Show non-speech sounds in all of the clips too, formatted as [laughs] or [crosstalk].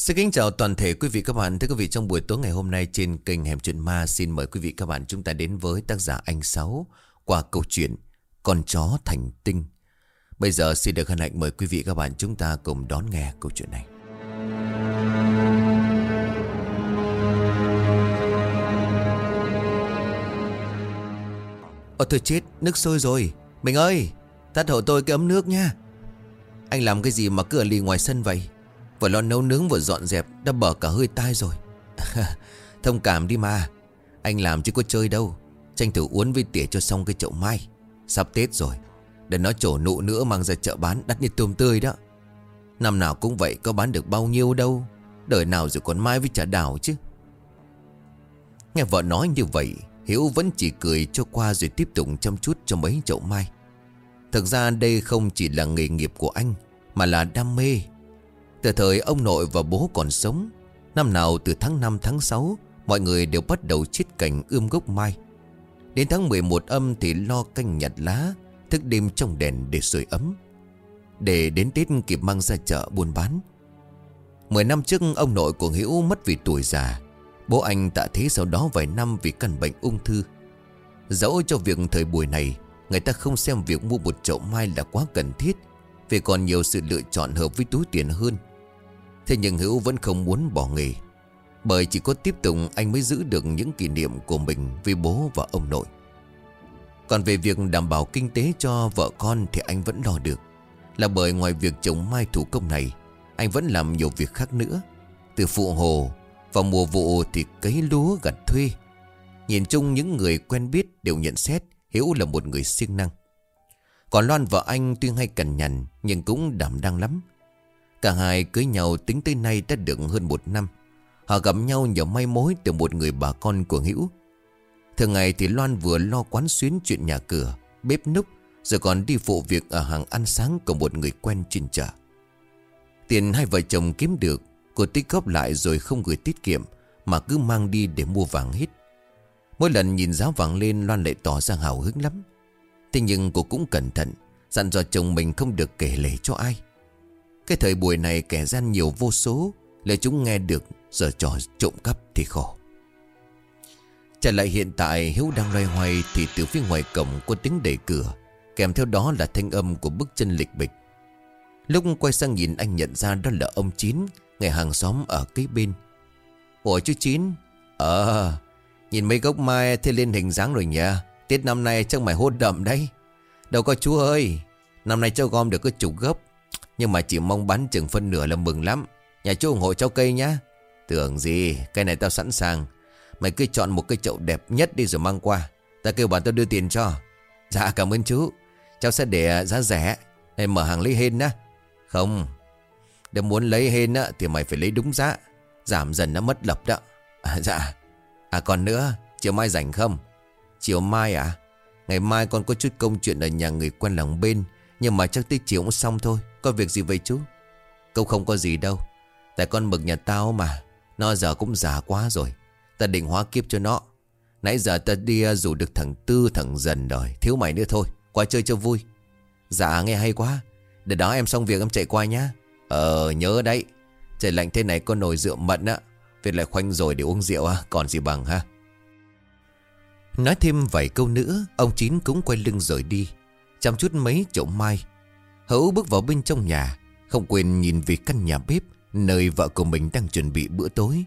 Xin kính chào toàn thể quý vị các bạn. Thưa quý vị trong buổi tối ngày hôm nay trên kênh Hẻm Chuyện Ma xin mời quý vị các bạn chúng ta đến với tác giả Anh Sáu qua câu chuyện Con chó thành tinh. Bây giờ xin được hân hạnh mời quý vị các bạn chúng ta cùng đón nghe câu chuyện này. Ôi thôi chết, nước sôi rồi. Mình ơi, tắt hộ tôi cái ấm nước nha. Anh làm cái gì mà cứ ở lì ngoài sân vậy? Vừa lo nấu nướng vừa dọn dẹp Đã bở cả hơi tai rồi. [laughs] Thông cảm đi mà. Anh làm chứ có chơi đâu. Tranh thủ uốn với tỉa cho xong cái chậu mai. Sắp Tết rồi. Để nó trổ nụ nữa mang ra chợ bán đắt như tôm tươi đó. Năm nào cũng vậy, có bán được bao nhiêu đâu. Đời nào rồi còn mai với chả đào chứ. Nghe vợ nói như vậy, Hiếu vẫn chỉ cười cho qua rồi tiếp tục chăm chút cho mấy chậu mai. Thực ra đây không chỉ là nghề nghiệp của anh, Mà là đam mê từ thời ông nội và bố còn sống, Năm nào từ tháng 5 tháng 6 Mọi người đều bắt đầu chít cành ươm gốc mai. Đến tháng 11 âm thì lo canh nhặt lá, Thức đêm trong đèn để sưởi ấm. Để đến Tết kịp mang ra chợ buôn bán. Mười năm trước, ông nội của Hữu mất vì tuổi già. Bố anh tạ thế sau đó vài năm vì căn bệnh ung thư. Dẫu cho việc thời buổi này, Người ta không xem việc mua một chậu mai là quá cần thiết, Vì còn nhiều sự lựa chọn hợp với túi tiền hơn. Thế nhưng Hữu vẫn không muốn bỏ nghề, Bởi chỉ có tiếp tục anh mới giữ được những kỷ niệm của mình với bố và ông nội. Còn về việc đảm bảo kinh tế cho vợ con thì anh vẫn lo được, Là bởi ngoài việc trồng mai thủ công này, Anh vẫn làm nhiều việc khác nữa. Từ phụ hồ Vào mùa vụ thì cấy lúa gặt thuê. Nhìn chung những người quen biết đều nhận xét Hiếu là một người siêng năng. Còn Loan vợ anh tuy hay cằn nhằn Nhưng cũng đảm đang lắm. Cả hai cưới nhau tính tới nay đã được hơn một năm. Họ gặp nhau nhờ may mối từ một người bà con của Hữu. Thường ngày thì Loan vừa lo quán xuyến chuyện nhà cửa, Bếp núc, Rồi còn đi phụ việc ở hàng ăn sáng của một người quen trên chợ Tiền hai vợ chồng kiếm được, Cô tích góp lại rồi không gửi tiết kiệm, Mà cứ mang đi để mua vàng hết. Mỗi lần nhìn giá vàng lên, Loan lại tỏ ra hào hứng lắm. Thế nhưng cô cũng cẩn thận, Dặn dò chồng mình không được kể lể cho ai cái thời buổi này kẻ gian nhiều vô số Lời chúng nghe được Giờ trò trộm cắp thì khổ. Trở lại hiện tại Hiếu đang loay hoay Thì từ phía ngoài cổng có tiếng đẩy cửa, Kèm theo đó là thanh âm của bức chân lịch bịch. Lúc quay sang nhìn anh nhận ra đó là ông Chín, Ngày hàng xóm ở kế bên. Ủa chú Chín? Ờ Nhìn mấy gốc mai thế lên hình dáng rồi nhỉ? Tết năm nay chắc mày hốt đậm đấy. Đâu có chú ơi, Năm nay cháu gom được có chục gốc nhưng mà chỉ mong bán chừng phân nửa là mừng lắm. Nhà chú ủng hộ cháu cây nhá. Tưởng gì Cây này tao sẵn sàng. Mày cứ chọn một cái chậu đẹp nhất đi rồi mang qua. Ta kêu bạn tao đưa tiền cho. Dạ cảm ơn chú. Cháu sẽ để à, giá rẻ. Em mở hàng lấy hên á Không. Nếu muốn lấy hên á Thì mày phải lấy đúng giá. Giảm dần nó mất lập đó. À, Dạ. À còn nữa Chiều mai rảnh không? Chiều mai à? Ngày mai con có chút công chuyện ở nhà người quen làng bên Nhưng mà chắc tới chiều cũng xong thôi có việc gì vậy chú? Câu không có gì đâu. Tại con mực nhà tao mà. Nó giờ cũng già quá rồi. Ta định hóa kiếp cho nó. Nãy giờ ta đi à, rủ được thằng Tư, thằng Dần rồi. Thiếu mày nữa thôi. Qua chơi cho vui. Dạ nghe hay quá. Để đó em xong việc em chạy qua nhá. Ờ nhớ đấy. Trời lạnh thế này có nồi rượu mận á. Việc lại khoanh rồi để uống rượu à Còn gì bằng ha? Nói thêm vài câu nữa, Ông Chín cũng quay lưng rời đi. Chăm chút mấy chậu mai Hữu bước vào bên trong nhà, Không quên nhìn về căn nhà bếp Nơi vợ của mình đang chuẩn bị bữa tối.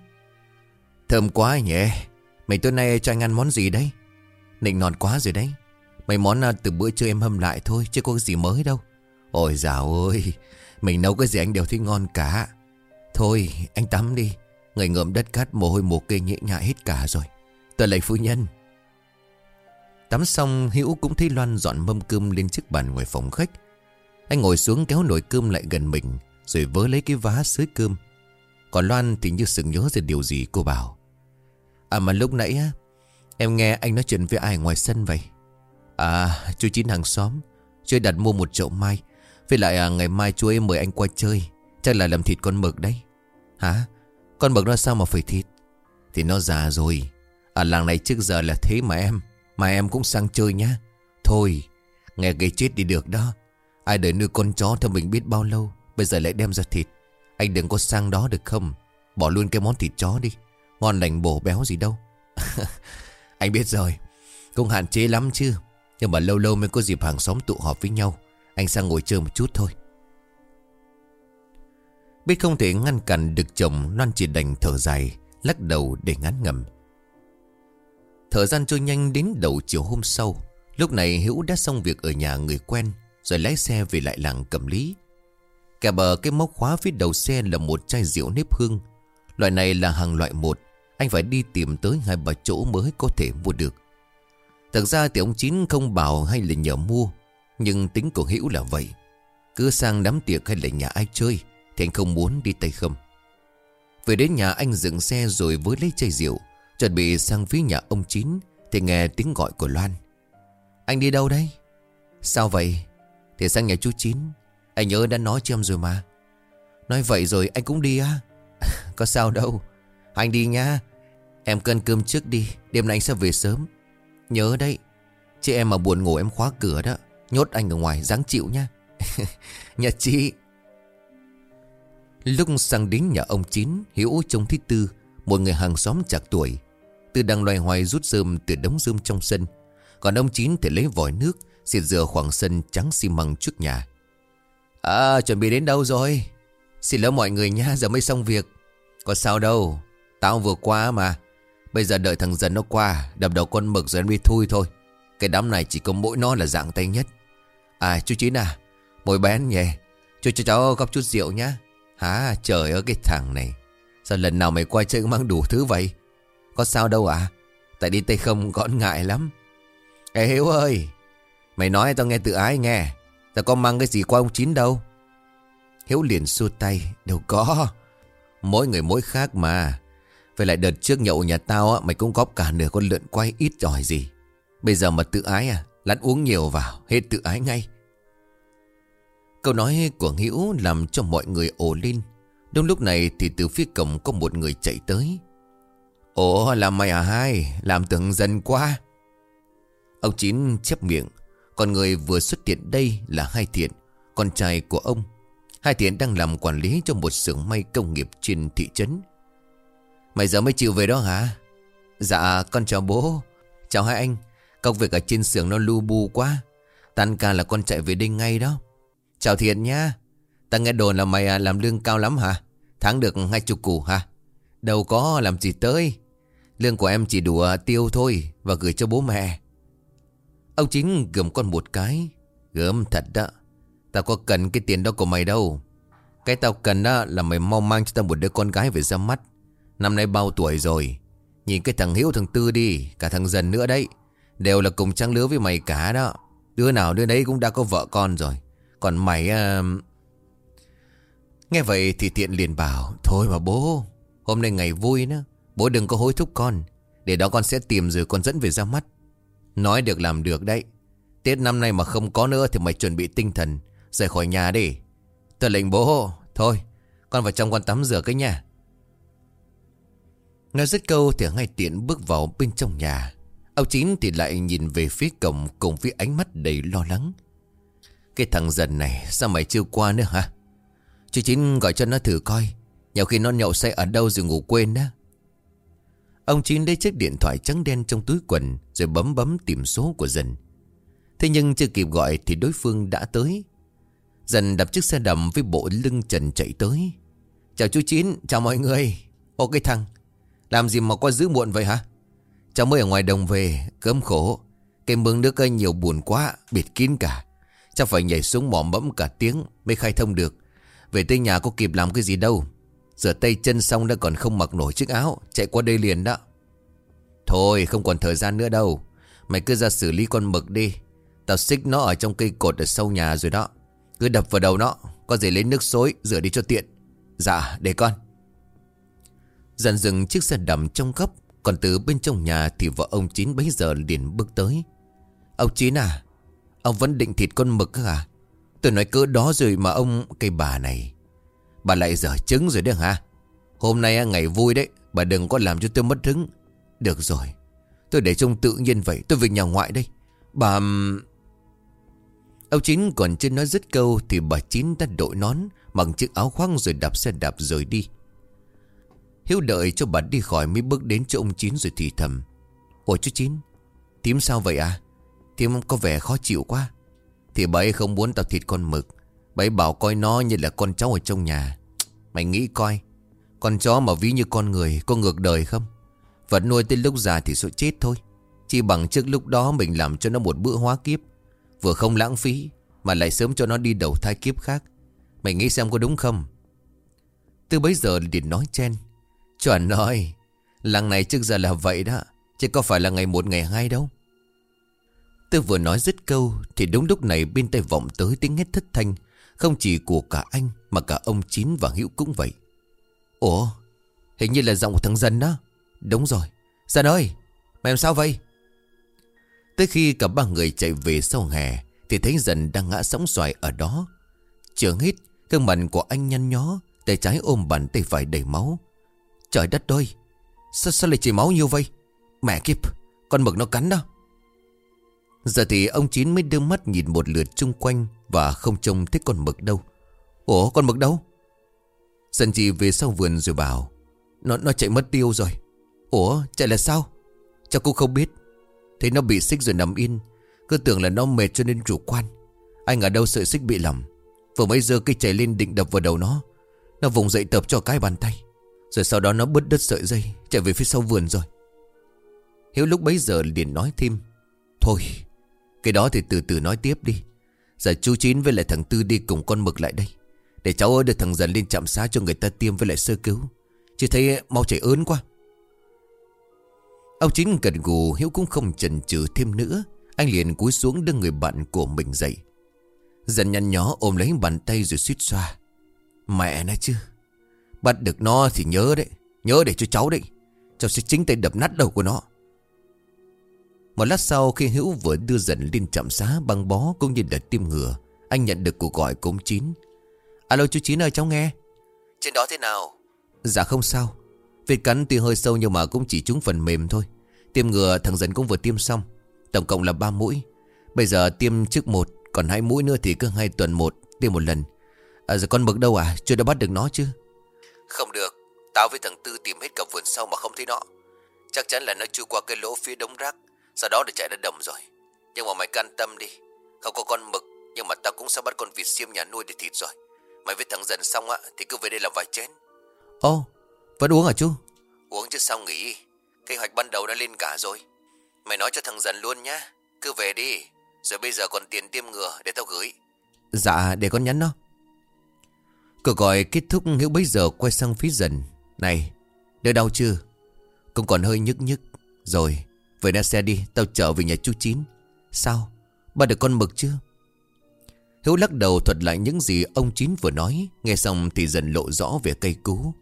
Thơm quá nhỉ, Mày tối nay cho anh ăn món gì đấy? Nịnh nọt quá rồi đấy. Mấy món à, từ bữa trưa em hâm lại thôi Chứ có gì mới đâu. Ôi dào ơi Mình nấu cái gì anh đều thấy ngon cả. Thôi, anh tắm đi, Người ngợm đất cát mồ hôi mồ kê nhẹ nhại hết cả rồi. Tôi lấy phu nhân. Tắm xong, Hữu cũng thấy Loan dọn mâm cơm lên chiếc bàn ngoài phòng khách anh ngồi xuống kéo nồi cơm lại gần mình Rồi vớ lấy cái vá sới cơm. Còn Loan thì như sừng nhớ ra điều gì cô bảo. À mà lúc nãy á Em nghe anh nói chuyện với ai ngoài sân vậy? À chú Chín hàng xóm Chú ấy đặt mua một chậu mai. Với lại à, ngày mai chú ấy mời anh qua chơi Chắc là làm thịt con mực đấy. Hả? Con mực nó sao mà phải thịt? Thì nó già rồi. Ở làng này trước giờ là thế mà em Mà em cũng sang chơi nhá. Thôi Nghe gây chết đi được đó. Ai đời nuôi con chó theo mình biết bao lâu, Bây giờ lại đem ra thịt. Anh đừng có sang đó được không? Bỏ luôn cái món thịt chó đi. Ngon lành bổ béo gì đâu. [laughs] Anh biết rồi. Cũng hạn chế lắm chứ. Nhưng mà lâu lâu mới có dịp hàng xóm tụ họp với nhau. Anh sang ngồi chơi một chút thôi. Biết không thể ngăn cản được chồng, Loan chỉ đành thở dài, Lắc đầu để ngán ngầm Thời gian trôi nhanh đến đầu chiều hôm sau. Lúc này Hữu đã xong việc ở nhà người quen. Rồi lái xe về lại làng cầm lý. Kẻ bờ cái móc khóa phía đầu xe là một chai rượu nếp hương. Loại này là hàng loại một, Anh phải đi tìm tới hai ba chỗ mới có thể mua được. Thật ra thì ông Chín không bảo hay là nhờ mua, Nhưng tính của Hữu là vậy. Cứ sang đám tiệc hay là nhà ai chơi Thì anh không muốn đi tay không. Về đến nhà anh dựng xe rồi với lấy chai rượu, Chuẩn bị sang phía nhà ông Chín Thì nghe tiếng gọi của Loan. Anh đi đâu đây? Sao vậy? Thì sang nhà chú Chín. Anh nhớ đã nói cho em rồi mà. Nói vậy rồi anh cũng đi á. [laughs] Có sao đâu. Anh đi nha Em cân cơm trước đi. Đêm nay anh sẽ về sớm. Nhớ đấy. Chị em mà buồn ngủ em khóa cửa đó. Nhốt anh ở ngoài dáng chịu nha [laughs] nhà chị Lúc sang đến nhà ông Chín, Hiếu trông thứ tư, Một người hàng xóm chạc tuổi. Tư đang loay hoay rút rơm từ đống rơm trong sân. Còn ông Chín thì lấy vòi nước Xịt rửa khoảng sân trắng xi măng trước nhà. À chuẩn bị đến đâu rồi? Xin lỗi mọi người nha Giờ mới xong việc. Có sao đâu Tao vừa qua mà. Bây giờ đợi thằng dần nó qua, Đập đầu con mực rồi em đi thui thôi. Cái đám này chỉ có mỗi nó là dạng tay nhất. À chú Chín à Mồi bén nhỉ. Cho cho cháu góp chút rượu nhá. Hả trời ơi, cái thằng này. Sao lần nào mày qua chơi cũng mang đủ thứ vậy? Có sao đâu à? Tại đi tay không gọn ngại lắm. Ê Hiếu ơi Mày nói tao nghe tự ái nghe. Tao có mang cái gì qua ông Chín đâu. Hiếu liền xua tay, Đâu có. Mỗi người mỗi khác mà. Vậy lại đợt trước nhậu nhà tao á, Mày cũng góp cả nửa con lợn quay ít giỏi gì. Bây giờ mà tự ái à Lát uống nhiều vào, Hết tự ái ngay. Câu nói của Hiếu làm cho mọi người ồ lên. Đúng lúc này thì từ phía cổng có một người chạy tới. Ồ là mày à hai? Làm tưởng dần quá. Ông Chín chép miệng còn người vừa xuất hiện đây là Hai Thiện, Con trai của ông. Hai Thiện đang làm quản lý trong một xưởng may công nghiệp trên thị trấn. Mày giờ mới chịu về đó hả? Dạ con chào bố. Chào hai anh. Công việc ở trên xưởng nó lu bu quá. Tan ca là con chạy về đây ngay đó. Chào Thiện nha Ta nghe đồn là mày à, làm lương cao lắm hả? Tháng được hai chục củ hả? Đâu có, làm gì tới. Lương của em chỉ đủ à, tiêu thôi Và gửi cho bố mẹ. Ông Chính gầm con một cái. Gớm thật đó. Tao có cần cái tiền đó của mày đâu. Cái tao cần đó là mày mau mang cho tao một đứa con gái về ra mắt. Năm nay bao tuổi rồi? Nhìn cái thằng Hiếu, thằng Tư đi, Cả thằng Dần nữa đấy. Đều là cùng trang lứa với mày cả đó. Đứa nào đứa đấy cũng đã có vợ con rồi. Còn mày uh... Nghe vậy thì Thiện liền bảo, Thôi mà bố, Hôm nay ngày vui nữa. Bố đừng có hối thúc con. Để đó con sẽ tìm rồi con dẫn về ra mắt. Nói được làm được đấy. Tết năm nay mà không có nữa Thì mày chuẩn bị tinh thần, Rời khỏi nhà đi. Tôi lệnh bố Thôi, con vào trong con tắm rửa cái nhà Nói dứt câu thì ngay tiện bước vào bên trong nhà. Ông Chín thì lại nhìn về phía cổng Cùng với ánh mắt đầy lo lắng. Cái thằng dần này, Sao mày chưa qua nữa hả? Chú Chín gọi cho nó thử coi Nhiều khi nó nhậu say ở đâu rồi ngủ quên đó Ông Chín lấy chiếc điện thoại trắng đen trong túi quần Rồi bấm bấm tìm số của dần Thế nhưng chưa kịp gọi Thì đối phương đã tới. Dần đập chiếc xe đầm với bộ lưng trần chạy tới. Chào chú Chín, Chào mọi người. Ô cái thằng, Làm gì mà qua giữ muộn vậy hả? Cháu mới ở ngoài đồng về, Cơm khổ. Cái mương nước ơi nhiều buồn quá, Bịt kín cả. Cháu phải nhảy xuống mỏ mẫm cả tiếng Mới khai thông được. Về tới nhà có kịp làm cái gì đâu. Rửa tay chân xong đã còn không mặc nổi chiếc áo, Chạy qua đây liền đó. Thôi, không còn thời gian nữa đâu. Mày cứ ra xử lý con mực đi. Tao xích nó ở trong cây cột ở sau nhà rồi đó. Cứ đập vào đầu nó, Có gì lấy nước xối, rửa đi cho tiện. Dạ để con. Dần dừng chiếc xe đầm trong góc, Còn từ bên trong nhà thì vợ ông Chín bấy giờ liền bước tới. Ông Chín à Ông vẫn định thịt con mực à Tôi nói cỡ đó rồi mà ông, Cây bà này. Bà lại dở trứng rồi đấy hả? Hôm nay ngày vui đấy. Bà đừng có làm cho tôi mất hứng. Được rồi. Tôi để trông tự nhiên vậy. Tôi về nhà ngoại đây. Bà... Ông Chín còn chưa nói dứt câu Thì bà Chín đã đội nón Bằng chiếc áo khoác rồi đạp xe đạp rời đi. Hiếu đợi cho bà đi khỏi mới bước đến chỗ ông Chín rồi thì thầm. Ủa chú Chín, Tím sao vậy à? Tím có vẻ khó chịu quá. Thì bà ấy không muốn tao thịt con mực. Bà ấy bảo coi nó như là con cháu ở trong nhà. Mày nghĩ coi, Con chó mà ví như con người Có ngược đời không? Vật nuôi tới lúc già thì sẽ chết thôi. Chỉ bằng trước lúc đó mình làm cho nó một bữa hóa kiếp. Vừa không lãng phí, Mà lại sớm cho nó đi đầu thai kiếp khác. Mày nghĩ xem có đúng không? Từ bấy giờ liền nói chen. Chuẩn nói Làng này trước giờ là vậy đó. Chứ có phải là ngày một, ngày hai đâu. Tôi vừa nói dứt câu Thì đúng lúc này bên tay vọng tới tiếng hét thất thanh. Không chỉ của cả anh Mà cả ông Chín và Hữu cũng vậy. Ủa Hình như là giọng của thằng Dân đó Đúng rồi. Dân ơi Mày làm sao vậy? Tới khi cả ba người chạy về sau hè Thì thấy Dân đang ngã sóng xoài ở đó. Trường hít Gương mặt của anh nhăn nhó Tay trái ôm bàn tay phải đầy máu. Trời đất ơi Sao, sao lại chảy máu như vậy? Mẹ kiếp Con mực nó cắn đó. Giờ thì ông Chín mới đưa mắt nhìn một lượt chung quanh và không trông thấy con mực đâu. Ủa, con mực đâu? Dần chị về sau vườn rồi bảo, Nó nó chạy mất tiêu rồi. Ủa, chạy là sao? Cháu cũng không biết. Thấy nó bị xích rồi nằm yên, Cứ tưởng là nó mệt cho nên chủ quan. Anh ở đâu sợi xích bị lầm Vừa mấy giờ cây chạy lên định đập vào đầu nó Nó vùng dậy tập cho cái bàn tay. Rồi sau đó nó bứt đứt sợi dây, Chạy về phía sau vườn rồi. Hiếu lúc bấy giờ liền nói thêm, Thôi, Cái đó thì từ từ nói tiếp đi. Giờ chú Chín với lại thằng Tư đi cùng con mực lại đây. Để cháu ơi được thằng dần lên trạm xá cho người ta tiêm với lại sơ cứu. Chỉ thấy eh, mau chảy ớn quá. Ông Chín gần gù, Hiếu cũng không chần chừ thêm nữa. Anh liền cúi xuống đưa người bạn của mình dậy. Dần nhăn nhó ôm lấy bàn tay rồi suýt xoa. Mẹ nó chứ. Bắt được nó thì nhớ đấy. Nhớ để cho cháu đấy. Cháu sẽ chính tay đập nát đầu của nó. Một lát sau khi Hữu vừa đưa dần lên trạm xá băng bó cũng như là tiêm ngừa Anh nhận được cuộc gọi của ông Chín. Alo chú Chín ơi cháu nghe. Trên đó thế nào? Dạ không sao. Vết cắn tuy hơi sâu nhưng mà cũng chỉ trúng phần mềm thôi. Tiêm ngừa thằng dần cũng vừa tiêm xong. Tổng cộng là 3 mũi. Bây giờ tiêm trước một Còn hai mũi nữa thì cứ hai tuần một Tiêm một lần. À giờ con mực đâu à? Chưa đã bắt được nó chứ? Không được. Tao với thằng Tư tìm hết cả vườn sau mà không thấy nó. Chắc chắn là nó chui qua cái lỗ phía đống rác Sau đó để chạy ra đồng rồi. Nhưng mà mày can tâm đi. Không có con mực Nhưng mà tao cũng sẽ bắt con vịt xiêm nhà nuôi để thịt rồi. Mày với thằng dần xong á Thì cứ về đây làm vài chén. Ồ oh, vẫn uống hả chú? Uống chứ sao nghỉ? Kế hoạch ban đầu đã lên cả rồi. Mày nói cho thằng dần luôn nhá. Cứ về đi. Rồi bây giờ còn tiền tiêm ngừa để tao gửi. Dạ để con nhắn nó. Cuộc gọi kết thúc Hiếu bấy giờ quay sang phía dần. Này đỡ đau chưa? Cũng còn hơi nhức nhức. Rồi về ra xe đi, Tao trở về nhà chú Chín. Sao? Ba được con mực chưa Hiếu lắc đầu thuật lại những gì ông Chín vừa nói. Nghe xong thì dần lộ rõ về cây cú.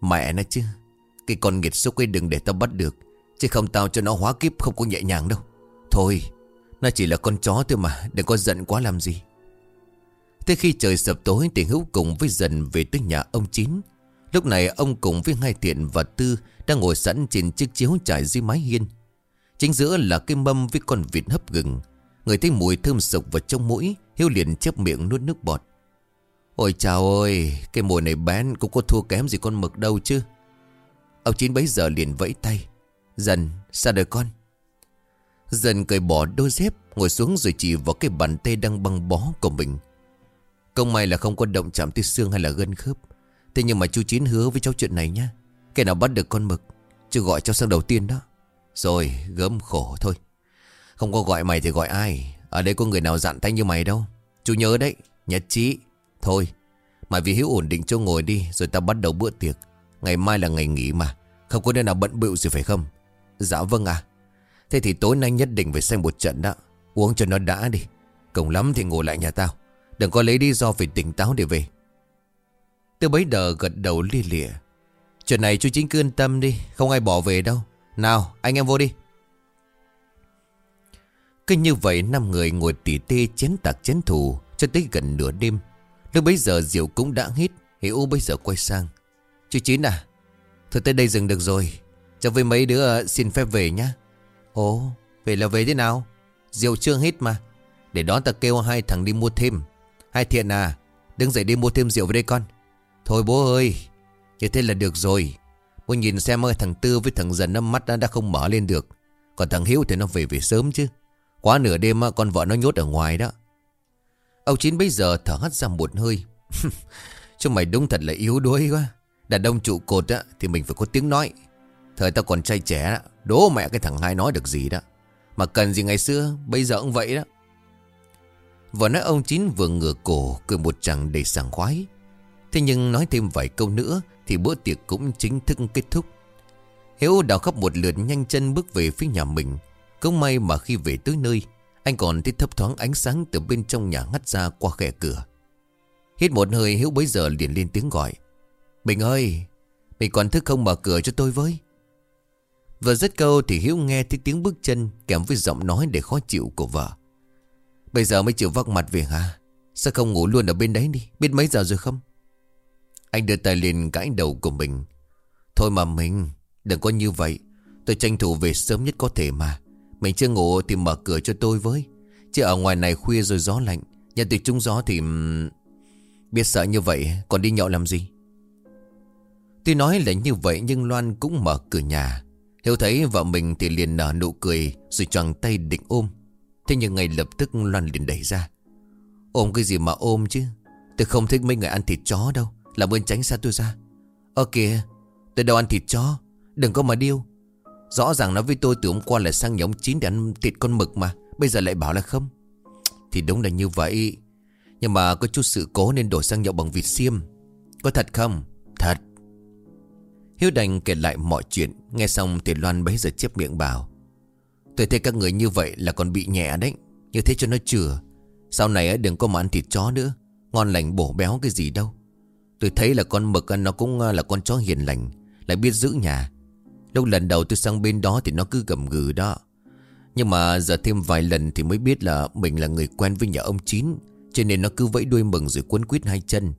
Mẹ nó chứ, Cái con nghiệt xúc ấy đừng để tao bắt được. Chứ không tao cho nó hóa kiếp không có nhẹ nhàng đâu. Thôi, Nó chỉ là con chó thôi mà, Đừng có giận quá làm gì. Thế khi trời sập tối thì Hữu cùng với dần về tới nhà ông Chín. Lúc này ông cùng với hai thiện và tư Đang ngồi sẵn trên chiếc chiếu trải dưới mái hiên. Chính giữa là cái mâm với con vịt hấp gừng. Người thấy mùi thơm sộc vào trong mũi, Hiếu liền chép miệng nuốt nước bọt. Ôi chào ơi, Cái mùi này bán cũng có thua kém gì con mực đâu chứ. Ông Chín bấy giờ liền vẫy tay. Dần, xa đời con. Dần cởi bỏ đôi dép, Ngồi xuống rồi chỉ vào cái bàn tay đang băng bó của mình. Công may là không có động chạm tới xương hay là gân khớp. Thế nhưng mà chú Chín hứa với cháu chuyện này nhá. Cái nào bắt được con mực Chứ gọi cháu sang đầu tiên đó. Rồi, gớm khổ thôi. Không có gọi mày thì gọi ai? Ở đây có người nào dặn tay như mày đâu. Chú nhớ đấy Nhật trí. Thôi, Mày vì hiếu ổn định cho ngồi đi, Rồi tao bắt đầu bữa tiệc. Ngày mai là ngày nghỉ mà, Không có nơi nào bận bịu gì phải không? Dạ vâng à Thế thì tối nay nhất định phải xem một trận đó Uống cho nó đã đi. Cổng lắm thì ngồi lại nhà tao. Đừng có lấy lý do phải tỉnh táo để về. Tôi bấy đờ gật đầu lia lịa. Chuyện này chú chính cứ yên tâm đi, Không ai bỏ về đâu. Nào anh em vô đi. Cứ như vậy năm người ngồi tỉ tê chén tạc chén thủ Cho tới gần nửa đêm. Lúc bấy giờ rượu cũng đã hít, Hiểu bây giờ quay sang. Chú Chín à Thôi tới đây dừng được rồi. Cho với mấy đứa ờ, xin phép về nhá. Ồ về là về thế nào? Rượu chưa hít mà. Để đó ta kêu hai thằng đi mua thêm. Hai thiện à Đứng dậy đi mua thêm rượu về đây con. Thôi bố ơi Như thế là được rồi. Cô nhìn xem ơi thằng Tư với thằng Dần nó mắt đã, đã không mở lên được. Còn thằng Hiếu thì nó về về sớm chứ. Quá nửa đêm con vợ nó nhốt ở ngoài đó. Ông Chín bây giờ thở hắt ra một hơi. [laughs] Chúng mày đúng thật là yếu đuối quá. Đàn đông trụ cột á Thì mình phải có tiếng nói. Thời tao còn trai trẻ Đố mẹ cái thằng hai nói được gì đó. Mà cần gì ngày xưa Bây giờ cũng vậy đó. Vừa nói ông Chín vừa ngửa cổ Cười một chàng đầy sảng khoái. Thế nhưng nói thêm vài câu nữa thì bữa tiệc cũng chính thức kết thúc. Hiếu đào khắp một lượt nhanh chân bước về phía nhà mình. Cũng may mà khi về tới nơi, Anh còn thấy thấp thoáng ánh sáng từ bên trong nhà ngắt ra qua khe cửa. Hít một hơi, Hiếu bấy giờ liền lên tiếng gọi. Bình ơi Mình còn thức không mở cửa cho tôi với? Vừa dứt câu thì Hiếu nghe thấy tiếng bước chân Kèm với giọng nói để khó chịu của vợ. Bây giờ mới chịu vác mặt về hả? Sao không ngủ luôn ở bên đấy đi? Biết mấy giờ rồi không? Anh đưa tay lên gãi đầu của mình. Thôi mà mình, Đừng có như vậy. Tôi tranh thủ về sớm nhất có thể mà. Mình chưa ngủ thì mở cửa cho tôi với. Chứ ở ngoài này khuya rồi gió lạnh. Nhận từ trúng gió thì Biết sợ như vậy, còn đi nhậu làm gì? Tuy nói là như vậy nhưng Loan cũng mở cửa nhà. Hiểu thấy vợ mình thì liền nở nụ cười Rồi choàng tay định ôm. Thế nhưng ngay lập tức Loan liền đẩy ra. Ôm cái gì mà ôm chứ? Tôi không thích mấy người ăn thịt chó đâu. Làm ơn tránh xa tôi ra Ơ kìa, Tôi đâu ăn thịt chó, Đừng có mà điêu. Rõ ràng nói với tôi từ hôm qua là sang nhóm chín để ăn thịt con mực mà, Bây giờ lại bảo là không. Thì đúng là như vậy. Nhưng mà có chút sự cố nên đổi sang nhậu bằng vịt xiêm. Có thật không? Thật. Hiếu đành kể lại mọi chuyện, Nghe xong thì Loan bấy giờ chép miệng bảo. Tôi thấy các người như vậy là còn bị nhẹ đấy, Như thế cho nó chừa. Sau này đừng có mà ăn thịt chó nữa, Ngon lành bổ béo cái gì đâu. Tôi thấy là con mực nó cũng à, là con chó hiền lành, Lại biết giữ nhà. Lúc lần đầu tôi sang bên đó thì nó cứ gầm gừ đó. Nhưng mà giờ thêm vài lần thì mới biết là Mình là người quen với nhà ông Chín, Cho nên nó cứ vẫy đuôi mừng rồi quấn quýt hai chân.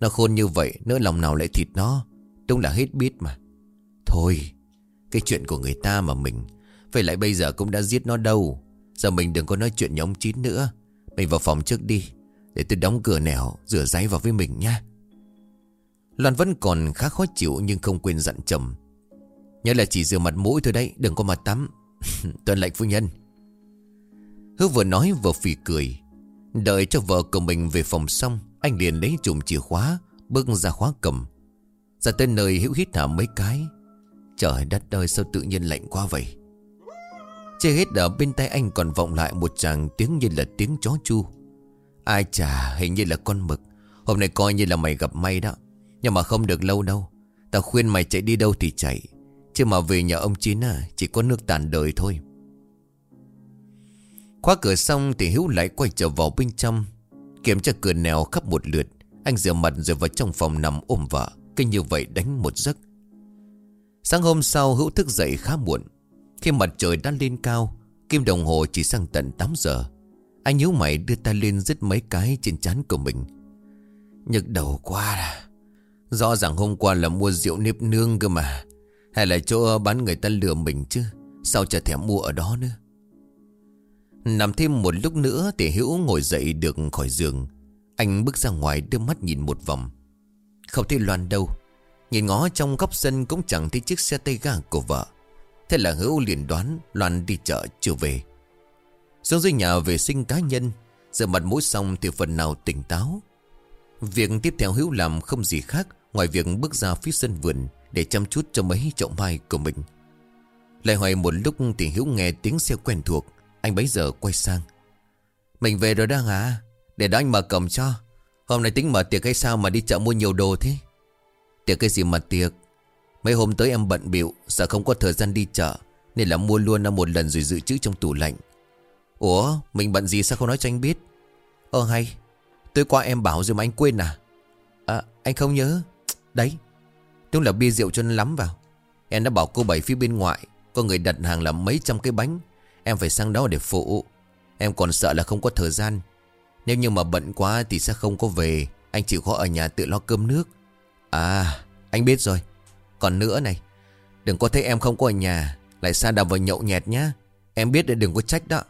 Nó khôn như vậy, Nỡ lòng nào lại thịt nó, Đúng là hết biết mà. Thôi, Cái chuyện của người ta mà mình, Vậy lại bây giờ cũng đã giết nó đâu? Giờ mình đừng có nói chuyện nhóm chín nữa. Mình vào phòng trước đi, Để tôi đóng cửa nẻo, Rửa giấy vào với mình nha Loan vẫn còn khá khó chịu Nhưng không quên dặn chồng. Nhớ là chỉ rửa mặt mũi thôi đấy, Đừng có mà tắm. [laughs] Tuân lệnh phu nhân. Hứa vừa nói vừa phì cười. Đợi cho vợ của mình về phòng xong, Anh liền lấy chùm chìa khóa, Bước ra khóa cầm. Ra tới nơi hữu hít thả mấy cái. Trời đất ơi, sao tự nhiên lạnh quá vậy? Chưa hết ở bên tay anh còn vọng lại một chàng tiếng như là tiếng chó chu. Ai chà, hình như là con mực. Hôm nay coi như là mày gặp may đó. Nhưng mà không được lâu đâu. Tao khuyên mày chạy đi đâu thì chạy. Chứ mà về nhà ông Chín à Chỉ có nước tàn đời thôi. Khóa cửa xong thì hữu lại quay trở vào bên trong, Kiểm tra cửa nèo khắp một lượt. Anh rửa mặt rồi vào trong phòng nằm ôm vợ, Cứ như vậy đánh một giấc. Sáng hôm sau Hữu thức dậy khá muộn. Khi mặt trời đã lên cao, Kim đồng hồ chỉ sang tận 8 giờ. Anh nhíu mày đưa tay lên dứt mấy cái trên trán của mình. Nhức đầu quá à. Rõ ràng hôm qua là mua rượu nếp nương cơ mà. Hay là chỗ bán người ta lừa mình chứ? Sao chả thèm mua ở đó nữa? Nằm thêm một lúc nữa Thì Hữu ngồi dậy được khỏi giường. Anh bước ra ngoài đưa mắt nhìn một vòng. Không thấy Loan đâu. Nhìn ngó trong góc sân cũng chẳng thấy chiếc xe tay ga của vợ. Thế là Hữu liền đoán Loan đi chợ chưa về. Xuống dưới nhà vệ sinh cá nhân Giờ mặt mũi xong thì phần nào tỉnh táo. Việc tiếp theo Hữu làm không gì khác Ngoài việc bước ra phía sân vườn Để chăm chút cho mấy chậu mai của mình Lại hoài một lúc thì Hữu nghe tiếng xe quen thuộc, Anh bấy giờ quay sang. Mình về rồi đó hả à, Để đó anh mở cổng cho. Hôm nay tính mở tiệc hay sao mà đi chợ mua nhiều đồ thế? Tiệc cái gì mà tiệc? Mấy hôm tới em bận biểu Sợ không có thời gian đi chợ, Nên là mua luôn một lần rồi dự trữ trong tủ lạnh. Ủa, mình bận gì sao không nói cho anh biết? Ơ, hay Tối qua em bảo rồi mà anh quên à. À anh không nhớ. Đấy. Tức là bia rượu cho nó lắm vào. Em đã bảo cô Bảy phía bên ngoại, Có người đặt hàng là mấy trăm cái bánh. Em phải sang đó để phụ. Em còn sợ là không có thời gian. Nếu như mà bận quá thì sẽ không có về. Anh chịu khó ở nhà tự lo cơm nước. À anh biết rồi. Còn nữa này, Đừng có thấy em không có ở nhà. Lại xa đầm vào nhậu nhẹt nhá. Em biết để đừng có trách đó.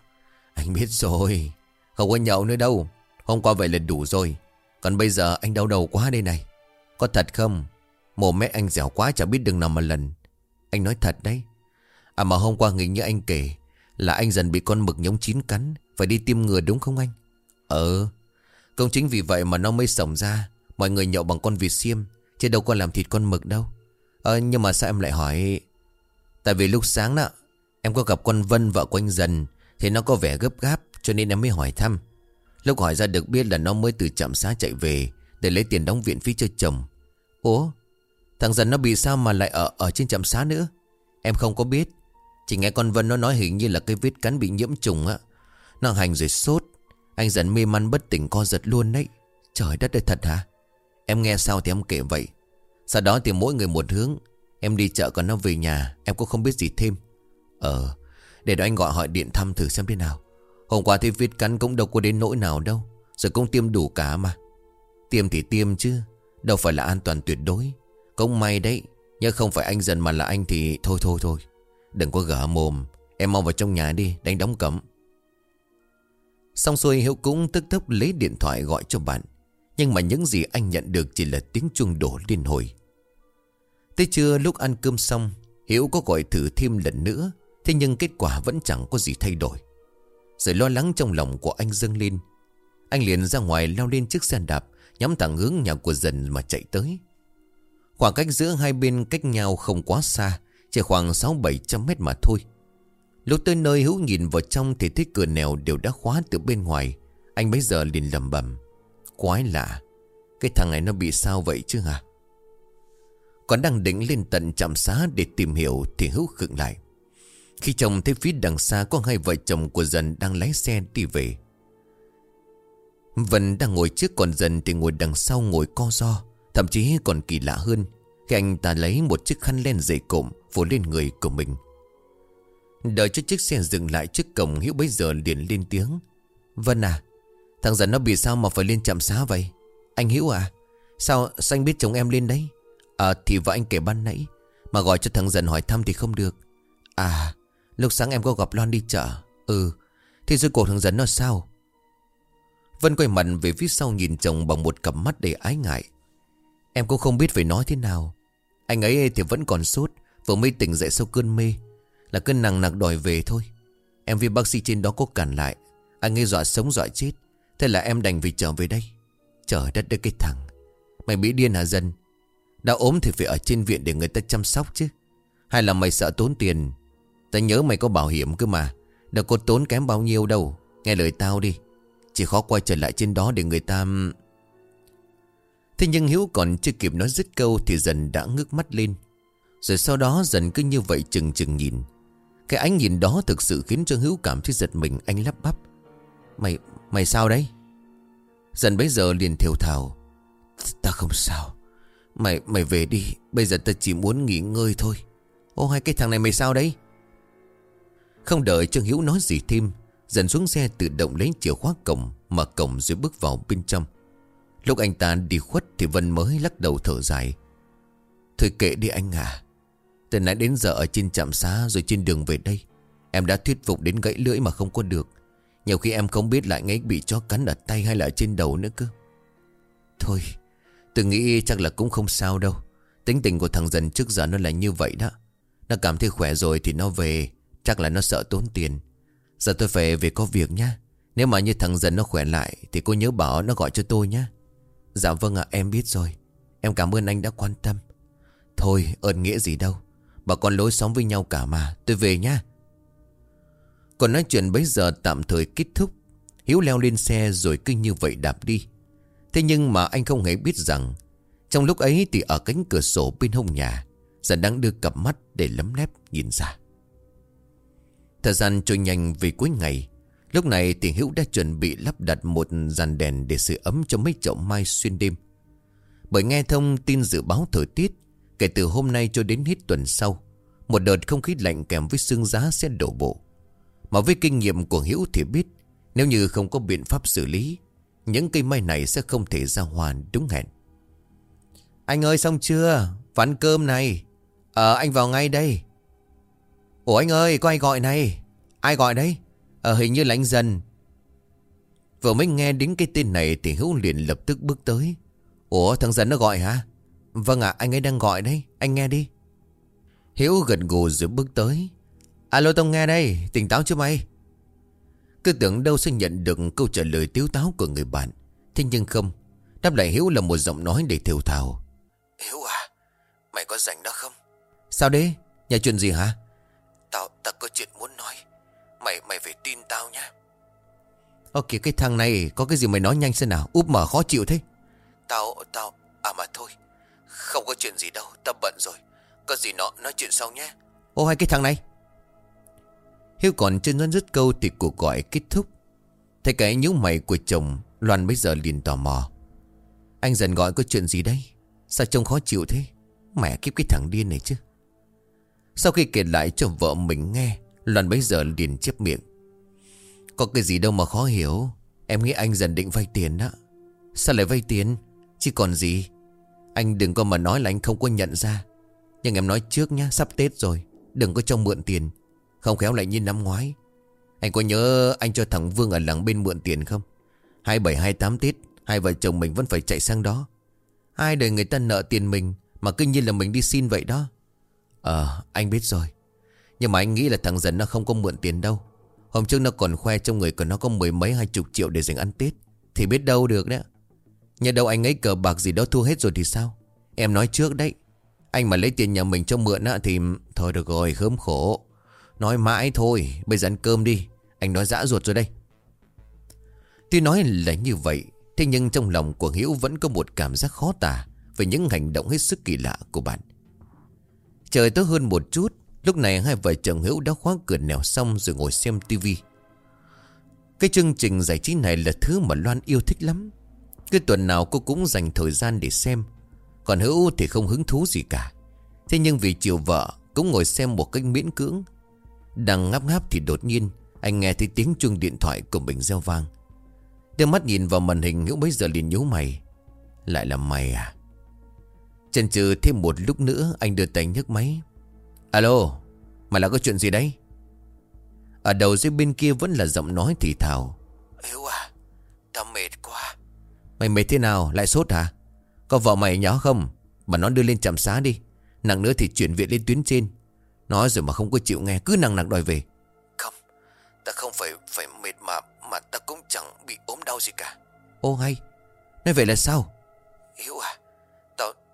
Anh biết rồi. Không có nhậu nữa đâu. Hôm qua vậy là đủ rồi. Còn bây giờ anh đau đầu quá đây này. Có thật không? Mồm mẹ anh dẻo quá chả biết đường nào mà lần. Anh nói thật đấy. À mà hôm qua nghỉ như anh kể Là anh dần bị con mực nhống chín cắn, Phải đi tiêm ngừa đúng không anh? Ờ. Công chính vì vậy mà nó mới sống ra. Mọi người nhậu bằng con vịt xiêm, Chứ đâu có làm thịt con mực đâu. Ờ nhưng mà sao em lại hỏi? Tại vì lúc sáng đó, Em có gặp con Vân vợ của anh Dần, Thì nó có vẻ gấp gáp, cho nên em mới hỏi thăm. Lúc hỏi ra được biết là nó mới từ trạm xá chạy về, Để lấy tiền đóng viện phí cho chồng. Ủa? Thằng Dần nó bị sao mà lại ở ở trên trạm xá nữa? Em không có biết. Chỉ nghe con Vân nó nói hình như là cái vết cắn bị nhiễm trùng á. Nó hành rồi sốt. Anh Dần mê man bất tỉnh co giật luôn đấy. Trời đất ơi, thật hả? Em nghe sao thì em kể vậy. Sau đó thì mỗi người một hướng. Em đi chợ còn nó về nhà. Em cũng không biết gì thêm. Ờ Để đó anh gọi hỏi điện thăm thử xem thế nào. Hôm qua thì vết cắn cũng đâu có đến nỗi nào đâu. Rồi cũng tiêm đủ cả mà. Tiêm thì tiêm chứ. Đâu phải là an toàn tuyệt đối. Cũng may đấy Nhưng không phải anh dần mà là anh thì thôi thôi thôi. Đừng có gỡ mồm, Em mau vào trong nhà đi, đánh đóng cấm Xong xuôi Hiếu cũng tức tốc lấy điện thoại gọi cho bạn. Nhưng mà những gì anh nhận được chỉ là tiếng chuông đổ liên hồi. Tới trưa lúc ăn cơm xong, Hiếu có gọi thử thêm lần nữa, Thế nhưng kết quả vẫn chẳng có gì thay đổi. Rồi lo lắng trong lòng của anh dâng lên. Anh liền ra ngoài leo lên chiếc xe đạp Nhắm thẳng hướng nhà của dần mà chạy tới. Khoảng cách giữa hai bên cách nhau không quá xa, Chỉ khoảng 6-700 mét mà thôi. Lúc tới nơi hữu nhìn vào trong Thì thấy cửa nèo đều đã khóa từ bên ngoài. Anh bấy giờ liền lầm bầm Quái lạ, Cái thằng này nó bị sao vậy chứ hả? Còn đang định lên tận trạm xá để tìm hiểu Thì hữu khựng lại. Khi chồng thấy phía đằng xa có hai vợ chồng của dần đang lái xe đi về Vân đang ngồi trước còn dần thì ngồi đằng sau ngồi co do Thậm chí còn kỳ lạ hơn Khi anh ta lấy một chiếc khăn len dày cộm Phủ lên người của mình. Đợi cho chiếc xe dừng lại trước cổng Hiếu bấy giờ liền lên tiếng. Vân à Thằng dần nó bị sao mà phải lên chạm xá vậy? Anh Hiếu à Sao, sao anh biết chồng em lên đấy? À thì vợ anh kể ban nãy Mà gọi cho thằng dần hỏi thăm thì không được. À Lúc sáng em có gặp Loan đi chợ. Ừ Thì rồi cuộc thằng dần nó sao? Vân quay mặt về phía sau nhìn chồng bằng một cặp mắt đầy ái ngại. Em cũng không biết phải nói thế nào. Anh ấy thì vẫn còn sốt, Vừa mới tỉnh dậy sau cơn mê. Là cơn nặng nặng đòi về thôi. Em vì bác sĩ trên đó có cản lại. Anh ấy dọa sống dọa chết. Thế là em đành vì trở về đây. Trời đất đất cái thằng. Mày bị điên hả dân? Đã ốm thì phải ở trên viện để người ta chăm sóc chứ. Hay là mày sợ tốn tiền? Ta nhớ mày có bảo hiểm cơ mà. Đâu có tốn kém bao nhiêu đâu. Nghe lời tao đi. Chỉ khó quay trở lại trên đó để người ta Thế nhưng Hiếu còn chưa kịp nói dứt câu Thì dần đã ngước mắt lên. Rồi sau đó dần cứ như vậy chừng chừng nhìn. Cái ánh nhìn đó thực sự khiến cho Hiếu cảm thấy giật mình Anh lắp bắp. Mày, mày sao đấy? Dần bấy giờ liền thiểu thào. Ta không sao. Mày, mày về đi. Bây giờ ta chỉ muốn nghỉ ngơi thôi. Ô hai cái thằng này mày sao đấy? Không đợi trương Hiếu nói gì thêm Dần xuống xe tự động lấy chìa khóa cổng Mở cổng rồi bước vào bên trong Lúc anh ta đi khuất thì Vân mới lắc đầu thở dài. Thôi kệ đi anh à. Từ nãy đến giờ ở trên trạm xá rồi trên đường về đây. Em đã thuyết phục đến gãy lưỡi mà không có được. Nhiều khi em không biết lại ngay bị chó cắn ở tay hay là ở trên đầu nữa cơ. Thôi, tôi nghĩ chắc là cũng không sao đâu. Tính tình của thằng dần trước giờ nó là như vậy đó. Nó cảm thấy khỏe rồi thì nó về. Chắc là nó sợ tốn tiền. Giờ tôi phải về có việc nha. Nếu mà như thằng dần nó khỏe lại, thì cô nhớ bảo nó gọi cho tôi nhé. Dạ vâng ạ, em biết rồi. Em cảm ơn anh đã quan tâm. Thôi, ơn nghĩa gì đâu. Bà con lối sống với nhau cả mà, Tôi về nhá. Còn nói chuyện bấy giờ tạm thời kết thúc. Hiếu leo lên xe rồi cứ như vậy đạp đi. Thế nhưng mà anh không hề biết rằng, Trong lúc ấy thì ở cánh cửa sổ bên hông nhà Dần đang đưa cặp mắt để lấm lép nhìn ra. Thời gian trôi nhanh về cuối ngày Lúc này thì Hữu đã chuẩn bị lắp đặt một dàn đèn để sưởi ấm cho mấy chậu mai xuyên đêm. Bởi nghe thông tin dự báo thời tiết, kể từ hôm nay cho đến hết tuần sau, một đợt không khí lạnh kèm với sương giá sẽ đổ bộ. Mà với kinh nghiệm của Hữu thì biết, nếu như không có biện pháp xử lý, những cây mai này sẽ không thể ra hoa đúng hẹn. Anh ơi xong chưa? Ván cơm này. Ờ anh vào ngay đây. Ủa anh ơi có ai gọi này? Ai gọi đấy? Ờ hình như là anh dân. Vừa mới nghe đến cái tên này Thì Hữu liền lập tức bước tới. Ủa thằng dân nó gọi hả? Vâng ạ anh ấy đang gọi đấy. Anh nghe đi. Hiếu gật gù rồi bước tới. Alo Tông nghe đây. Tỉnh táo chưa mày? Cứ tưởng đâu sẽ nhận được câu trả lời tiếu táo của người bạn. Thế nhưng không Đáp lại Hiếu là một giọng nói để thều thào. Hiếu à Mày có rảnh đó không? Sao đấy? Nhà chuyện gì hả Tao tao có chuyện muốn nói. Mày mày phải tin tao nhá. Ok cái thằng này Có cái gì mày nói nhanh xem nào? Úp mở khó chịu thế. Tao tao À mà thôi Không có chuyện gì đâu Tao bận rồi. Có gì nó nói chuyện sau nhé. Ô hai cái thằng này. Hiếu còn chưa nói dứt câu Thì cuộc gọi kết thúc. Thấy cái nhíu mày của chồng Loan bây giờ liền tò mò. Anh dần gọi có chuyện gì đây? Sao trông khó chịu thế? Mẹ kiếp cái thằng điên này chứ sau khi kể lại cho vợ mình nghe, Loan bấy giờ liền chép miệng. Có cái gì đâu mà khó hiểu. Em nghĩ anh dần định vay tiền đó. Sao lại vay tiền? Chứ còn gì? Anh đừng có mà nói là anh không có nhận ra. Nhưng em nói trước nhá, Sắp Tết rồi. Đừng có cho mượn tiền. Không khéo lại như năm ngoái. Anh có nhớ anh cho thằng Vương ở làng bên mượn tiền không? 27 28 Tết, Hai vợ chồng mình vẫn phải chạy sang đó. Ai đời người ta nợ tiền mình Mà cứ như là mình đi xin vậy đó? Ờ anh biết rồi. Nhưng mà anh nghĩ là thằng dần nó không có mượn tiền đâu. Hôm trước nó còn khoe trong người của nó có mười mấy, hai chục triệu để dành ăn Tết. Thì biết đâu được đấy Nhà đâu anh ấy cờ bạc gì đó thua hết rồi thì sao? Em nói trước đấy. Anh mà lấy tiền nhà mình cho mượn á, thì Thôi được rồi, khớm khổ. Nói mãi thôi, Bây giờ ăn cơm đi. Anh nói dã ruột rồi đây. Tuy nói là như vậy, Thế nhưng trong lòng của Hiếu vẫn có một cảm giác khó tả Về những hành động hết sức kỳ lạ của bạn. Trời tới hơn một chút, Lúc này hai vợ chồng Hiếu đã khóa cửa nẻo xong rồi ngồi xem tivi Cái chương trình giải trí này là thứ mà Loan yêu thích lắm. Cứ tuần nào cô cũng dành thời gian để xem. Còn Hữu thì không hứng thú gì cả. Thế nhưng vì chiều vợ, cũng ngồi xem một cách miễn cưỡng. Đang ngáp ngáp thì đột nhiên, Anh nghe thấy tiếng chuông điện thoại của mình reo vang. Đưa mắt nhìn vào màn hình Hữu bấy giờ liền nhíu mày. Lại là mày à? Chần chừ thêm một lúc nữa Anh đưa tay nhấc máy. Alo Mày là có chuyện gì đấy? Ở đầu dưới bên kia vẫn là giọng nói thì thào. Hiếu à Tao mệt quá. Mày mệt thế nào lại sốt hả? Có vợ mày nhó không? Mà nó đưa lên trạm xá đi. Nặng nữa thì chuyển viện lên tuyến trên. Nói rồi mà không có chịu nghe Cứ nặng nặng đòi về. Không Ta không phải phải mệt mà Mà ta cũng chẳng bị ốm đau gì cả. Ô hay Nói vậy là sao? Hiếu à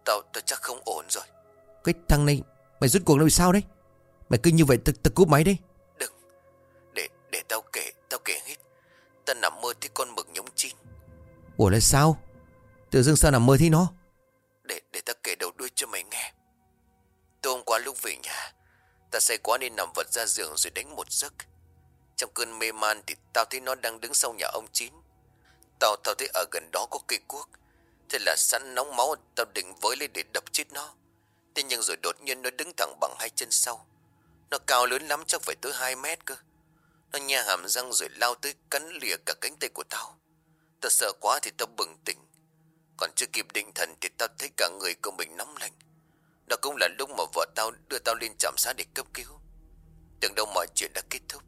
Tao tao tao chắc không ổn rồi. Cái thằng này Mày rút cuộc nó bị sao đấy? Mày cứ như vậy tao ta cúp máy đấy Đừng. Để để tao kể Tao kể hết. Ta nằm mơ thấy con mực nhúng chín Ủa là sao? Tự dưng sao nằm mơ thấy nó? Để để ta kể đầu đuôi cho mày nghe. Tối hôm qua lúc về nhà Ta say quá nên nằm vật ra giường rồi đánh một giấc. Trong cơn mê man thì tao thấy nó đang đứng sau nhà ông Chín. Tao tao thấy ở gần đó có cây cuốc Thế là sẵn nóng máu Tao định với lên để đập chết nó. Thế nhưng rồi đột nhiên nó đứng thẳng bằng hai chân sau. Nó cao lớn lắm, chắc phải tới 2 mét cơ. Nó nha hàm răng rồi lao tới cắn lìa cả cánh tay của tao. Tao sợ quá thì tao bừng tỉnh. Còn chưa kịp định thần thì tao thấy cả người của mình nóng lạnh. Đó cũng là lúc mà vợ tao đưa tao lên trạm xá để cấp cứu. Tưởng đâu mọi chuyện đã kết thúc.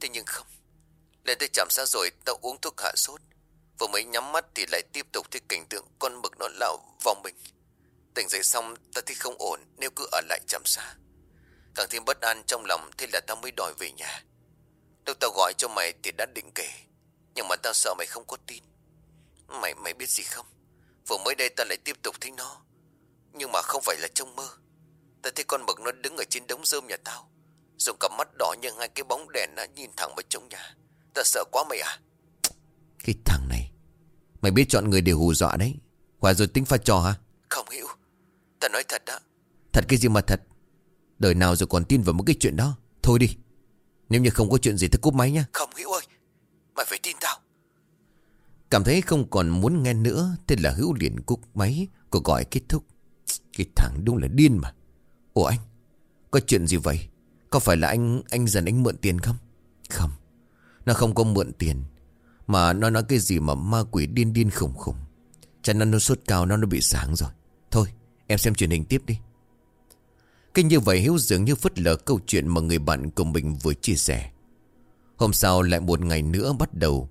Thế nhưng không. Lên tới trạm xá rồi tao uống thuốc hạ sốt. Vừa mới nhắm mắt thì lại tiếp tục thấy cảnh tượng con mực nó lao vào mình. Tỉnh dậy xong, ta thấy không ổn, nếu cứ ở lại chăm xa Càng thêm bất an trong lòng, thế là tao mới đòi về nhà. Lúc tao gọi cho mày thì đã định kể, Nhưng mà tao sợ mày không có tin. Mày mày biết gì không? Vừa mới đây ta lại tiếp tục thấy nó, Nhưng mà không phải là trong mơ. Ta thấy con mực nó đứng ở trên đống rơm nhà tao, Dùng cặp mắt đỏ như hai cái bóng đèn nó nhìn thẳng vào trong nhà. Ta sợ quá mày à. Cái thằng này Mày biết chọn người để hù dọa đấy. Quả rồi tính pha trò hả? Không hiểu. Ta nói thật đó. Thật cái gì mà thật? Đời nào rồi còn tin vào một cái chuyện đó? Thôi đi. Nếu như không có chuyện gì thì cúp máy nhá. Không hiểu ơi. Mày phải tin tao. Cảm thấy không còn muốn nghe nữa Thế là Hữu liền cúp máy Cuộc gọi kết thúc. Cái thằng đúng là điên mà. Ủa anh Có chuyện gì vậy? Có phải là anh anh dần anh mượn tiền không? Không. Nó không có mượn tiền mà nó nói cái gì mà ma quỷ điên điên khủng khủng Chẳng nên nó sốt cao nó nó bị sáng rồi. Thôi, em xem truyền hình tiếp đi. Kinh như vậy Hiếu dường như phớt lờ câu chuyện mà người bạn cùng mình vừa chia sẻ. Hôm sau lại một ngày nữa bắt đầu.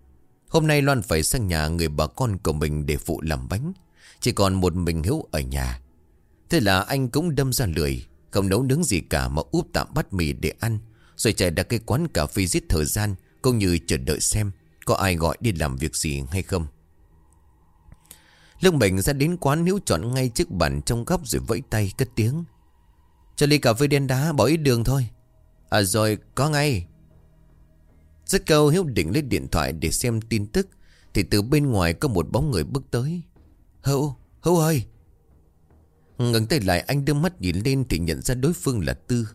Hôm nay Loan phải sang nhà người bà con của mình để phụ làm bánh. Chỉ còn một mình Hiếu ở nhà. Thế là anh cũng đâm ra lười, Không nấu nướng gì cả mà úp tạm bát mì để ăn, Rồi chạy ra cái quán cà phê giết thời gian, Cũng như chờ đợi xem. Có ai gọi đi làm việc gì hay không? Lương Bình ra đến quán Hiếu chọn ngay chiếc bàn trong góc rồi vẫy tay cất tiếng. Cho ly cà phê đen đá bỏ ít đường thôi. À rồi có ngay. Rất câu Hiếu định lấy điện thoại để xem tin tức Thì từ bên ngoài có một bóng người bước tới. Hữu, Hữu ơi! Ngừng tay lại anh đưa mắt nhìn lên Thì nhận ra đối phương là Tư.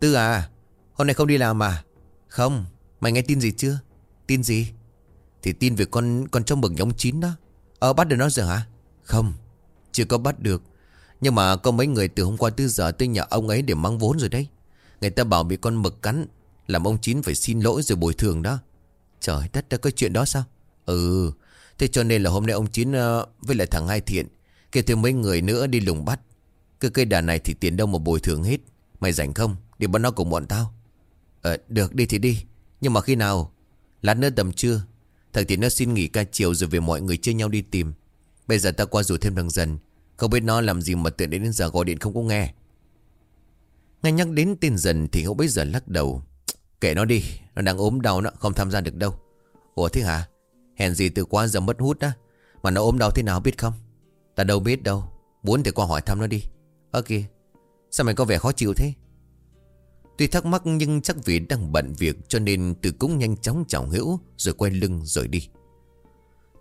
Tư à Hôm nay không đi làm à? Không Mày nghe tin gì chưa? Tin gì? Thì tin về con con trong mực nhóm chín đó. Ờ bắt được nó rồi hả? Không, Chưa có bắt được. Nhưng mà có mấy người từ hôm qua tư giờ tới nhà ông ấy để mang vốn rồi đấy. Người ta bảo bị con mực cắn, Làm ông Chín phải xin lỗi rồi bồi thường đó. Trời đất đã có chuyện đó sao? Ừ Thế cho nên là hôm nay ông Chín ờ, với lại thằng Hai Thiện, Kêu thêm mấy người nữa đi lùng bắt. Cứ cây đàn này thì tiền đâu mà bồi thường hết. Mày rảnh không? Đi bắt nó cùng bọn tao. Ờ được, đi thì đi. Nhưng mà khi nào? Lát nữa tầm trưa. Thằng thì nó xin nghỉ ca chiều rồi về mọi người chơi nhau đi tìm. Bây giờ ta qua rủ thêm thằng dần. Không biết nó làm gì mà tiện đến giờ gọi điện không có nghe. Nghe nhắc đến tên dần thì hậu bây giờ lắc đầu. [tsk] Kể nó đi, Nó đang ốm đau nó không tham gia được đâu. Ủa thế hả? Hèn gì từ quá giờ mất hút á, Mà nó ốm đau thế nào biết không? Ta đâu biết đâu. Muốn thì qua hỏi thăm nó đi. Ơ kìa, Sao mày có vẻ khó chịu thế? Tuy thắc mắc nhưng chắc vì đang bận việc Cho nên từ cũng nhanh chóng chào Hiếu Rồi quay lưng rồi đi.